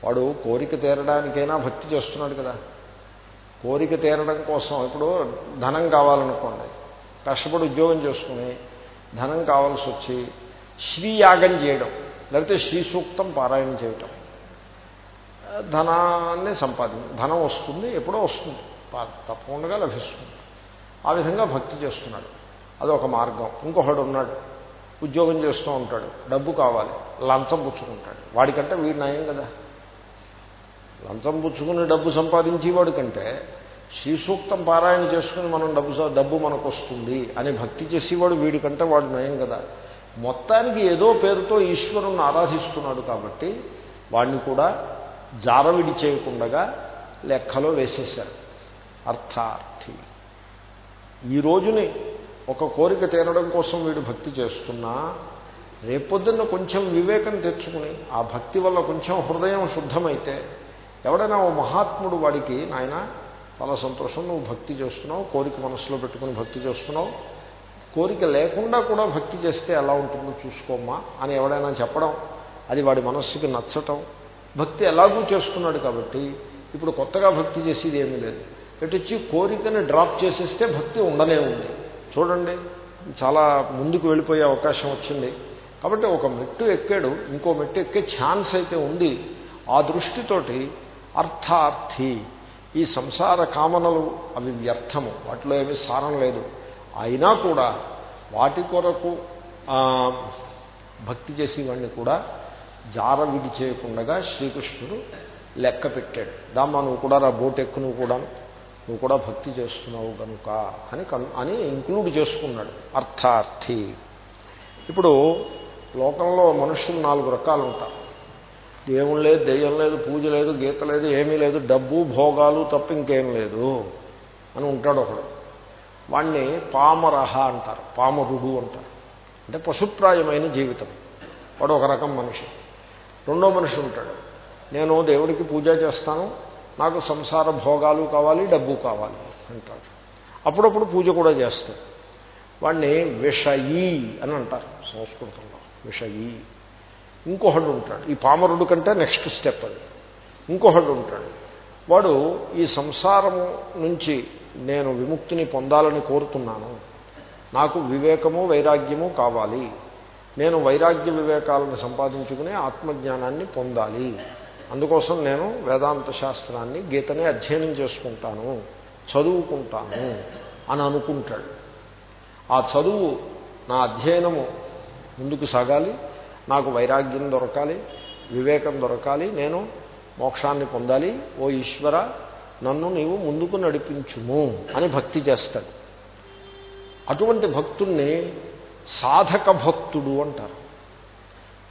వాడు కోరిక తీరడానికైనా భక్తి చేస్తున్నాడు కదా. కోరిక తీరడం కోసం ఇప్పుడు ధనం కావాలనుకోండి. కష్టపడి ఉద్యోగం చేసుకుని ధనం కావాల్సి వచ్చి శ్రీయాగం చేయడం లేకపోతే శ్రీ సూక్తం పారాయణ చేయటం. ధనాన్ని సంపాదించ ధనం వస్తుంది ఎప్పుడో వస్తుంది. తప్పకుండా లభిస్తుంది. ఆ విధంగా భక్తి చేస్తున్నాడు. అదొక మార్గం. ఇంకొకడు ఉన్నాడు. ఉద్యోగం చేస్తూ ఉంటాడు. డబ్బు కావాలి. లంచం పుచ్చుకుంటాడు. వాడికంటే వీడి నయం కదా. లంచం పుచ్చుకుని డబ్బు సంపాదించేవాడు కంటే శ్రీసూక్తం పారాయణ చేసుకుని మనం డబ్బు డబ్బు మనకు వస్తుంది అని భక్తి చేసేవాడు వీడికంటే వాడు నయం కదా. మొత్తానికి ఏదో పేరుతో ఈశ్వరుణ్ణి ఆరాధిస్తున్నాడు కాబట్టి వాడిని కూడా జారవిడి చేయకుండా లెక్కలో వేసేశారు. అర్థార్థి. ఈ రోజుని ఒక కోరిక తీరడం కోసం వీడు భక్తి చేస్తున్నా రేపొద్దున్న కొంచెం వివేకం తెచ్చుకుని ఆ భక్తి వల్ల కొంచెం హృదయం శుద్ధమైతే ఎవడైనా ఓ మహాత్ముడు వాడికి నాయన చాలా సంతోషం నువ్వు భక్తి చేస్తున్నావు కోరిక మనసులో పెట్టుకుని భక్తి చేస్తున్నావు కోరిక లేకుండా కూడా భక్తి చేస్తే ఎలా ఉంటుందో చూసుకోమ్మా అని ఎవడైనా చెప్పడం అది వాడి మనస్సుకి నచ్చటం భక్తి ఎలాగూ చేస్తున్నాడు కాబట్టి ఇప్పుడు కొత్తగా భక్తి చేసేది ఏమీ లేదు. ఎటొచ్చి కోరికని డ్రాప్ చేసేస్తే భక్తి ఉండనే ఉంది. చూడండి చాలా ముందుకు వెళ్ళిపోయే అవకాశం వచ్చింది. కాబట్టి ఒక మెట్టు ఎక్కాడు ఇంకో మెట్టు ఎక్కే ఛాన్స్ అయితే ఉంది. ఆ దృష్టితోటి అర్థార్థి ఈ సంసార కామనలు అవి వ్యర్థము వాటిలో ఏమీ సారం లేదు. అయినా కూడా వాటి కొరకు భక్తి చేసేవాడిని కూడా జార విడి చేయకుండా శ్రీకృష్ణుడు లెక్క పెట్టాడు. దామ్మా నువ్వు కూడా రా బోట్ ఎక్కు నువ్వు కూడా నువ్వు కూడా భక్తి చేస్తున్నావు కనుక అని అని ఇంక్లూడ్ చేసుకున్నాడు. అర్థార్థి. ఇప్పుడు లోకంలో మనుషులు నాలుగు రకాలు ఉంటారు. దేవుడు లేదు దెయ్యం లేదు పూజ లేదు గీత లేదు ఏమీ లేదు డబ్బు భోగాలు తప్ప ఇంకేం లేదు అని ఉంటాడు ఒకడు. వాణ్ణి పామరహ అంటారు పామరుడు అంటారు. అంటే పశుప్రాయమైన జీవితం. వాడు ఒక రకం మనిషి. రెండో మనిషి ఉంటాడు. నేను దేవుడికి పూజ చేస్తాను నాకు సంసార భోగాలు కావాలి డబ్బు కావాలి అంటాడు. అప్పుడప్పుడు పూజ కూడా చేస్తాడు. వాడిని విషయీ అని అంటారు సంస్కృతంలో. విషయీ. ఇంకొకడు ఉంటాడు. ఈ పామరుడు కంటే నెక్స్ట్ స్టెప్ అది. ఇంకొకడు ఉంటాడు. వాడు ఈ సంసారము నుంచి నేను విముక్తిని పొందాలని కోరుతున్నాను. నాకు వివేకము వైరాగ్యము కావాలి. నేను వైరాగ్య వివేకాలను సంపాదించుకుని ఆత్మజ్ఞానాన్ని పొందాలి. అందుకోసం నేను వేదాంత శాస్త్రాన్ని గీతని అధ్యయనం చేసుకుంటాను చదువుకుంటాను అని అనుకుంటాడు. ఆ చదువు నా అధ్యయనము ముందుకు సాగాలి నాకు వైరాగ్యం దొరకాలి వివేకం దొరకాలి నేను మోక్షాన్ని పొందాలి ఓ ఈశ్వర నన్ను నీవు ముందుకు నడిపించుము అని భక్తి చేస్తాడు. అటువంటి భక్తుణ్ణి సాధక భక్తుడు అంటారు.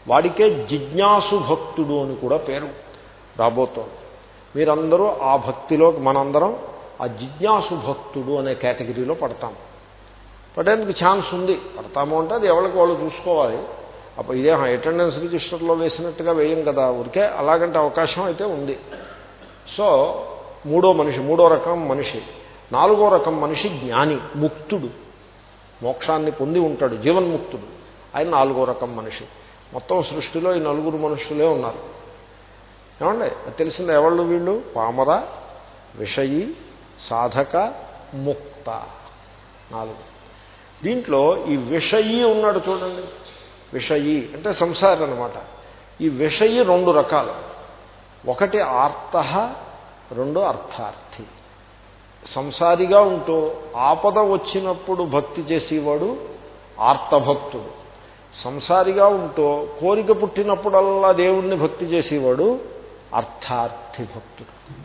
వాడికే జిజ్ఞాసు భక్తుడు అని కూడా పేరు రాబోతోంది. మీరందరూ ఆ భక్తిలో మనందరం ఆ జిజ్ఞాసు భక్తుడు అనే కేటగిరీలో పడతాం. పడేందుకు ఛాన్స్ ఉంది. పడతాము అంటే అది ఎవరికి వాళ్ళు చూసుకోవాలి. అప్పుడు ఇదే అటెండెన్స్ రిజిస్టర్లో వేసినట్టుగా వేయం కదా ఊరికే అలాగంటే అవకాశం అయితే ఉంది. సో మూడో మనిషి మూడో రకం మనిషి నాలుగో రకం మనిషి జ్ఞాని ముక్తుడు. మోక్షాన్ని పొంది ఉంటాడు జీవన్ముక్తుడు. ఆయన నాలుగో రకం మనిషి. మొత్తం సృష్టిలో ఈ నలుగురు మనుషులే ఉన్నారు. ఏమండి? తెలిసింది ఎవళ్ళు వీళ్ళు? పామర విషయి సాధక ముక్త. నాలుగు. దీంట్లో ఈ విషయి ఉన్నాడు చూడండి. విషయి అంటే సంసారం అనమాట ఈ విషయి రెండు రకాలు. ఒకటి ఆర్త రెండు అర్థార్థి. సంసారిగా ఉంటూ ఆపద వచ్చినప్పుడు భక్తి చేసేవాడు ఆర్తభక్తుడు. సంసారిగా ఉంటూ కోరిక పుట్టినప్పుడల్లా దేవుణ్ణి భక్తి చేసేవాడు అర్థార్థి భక్తుడు.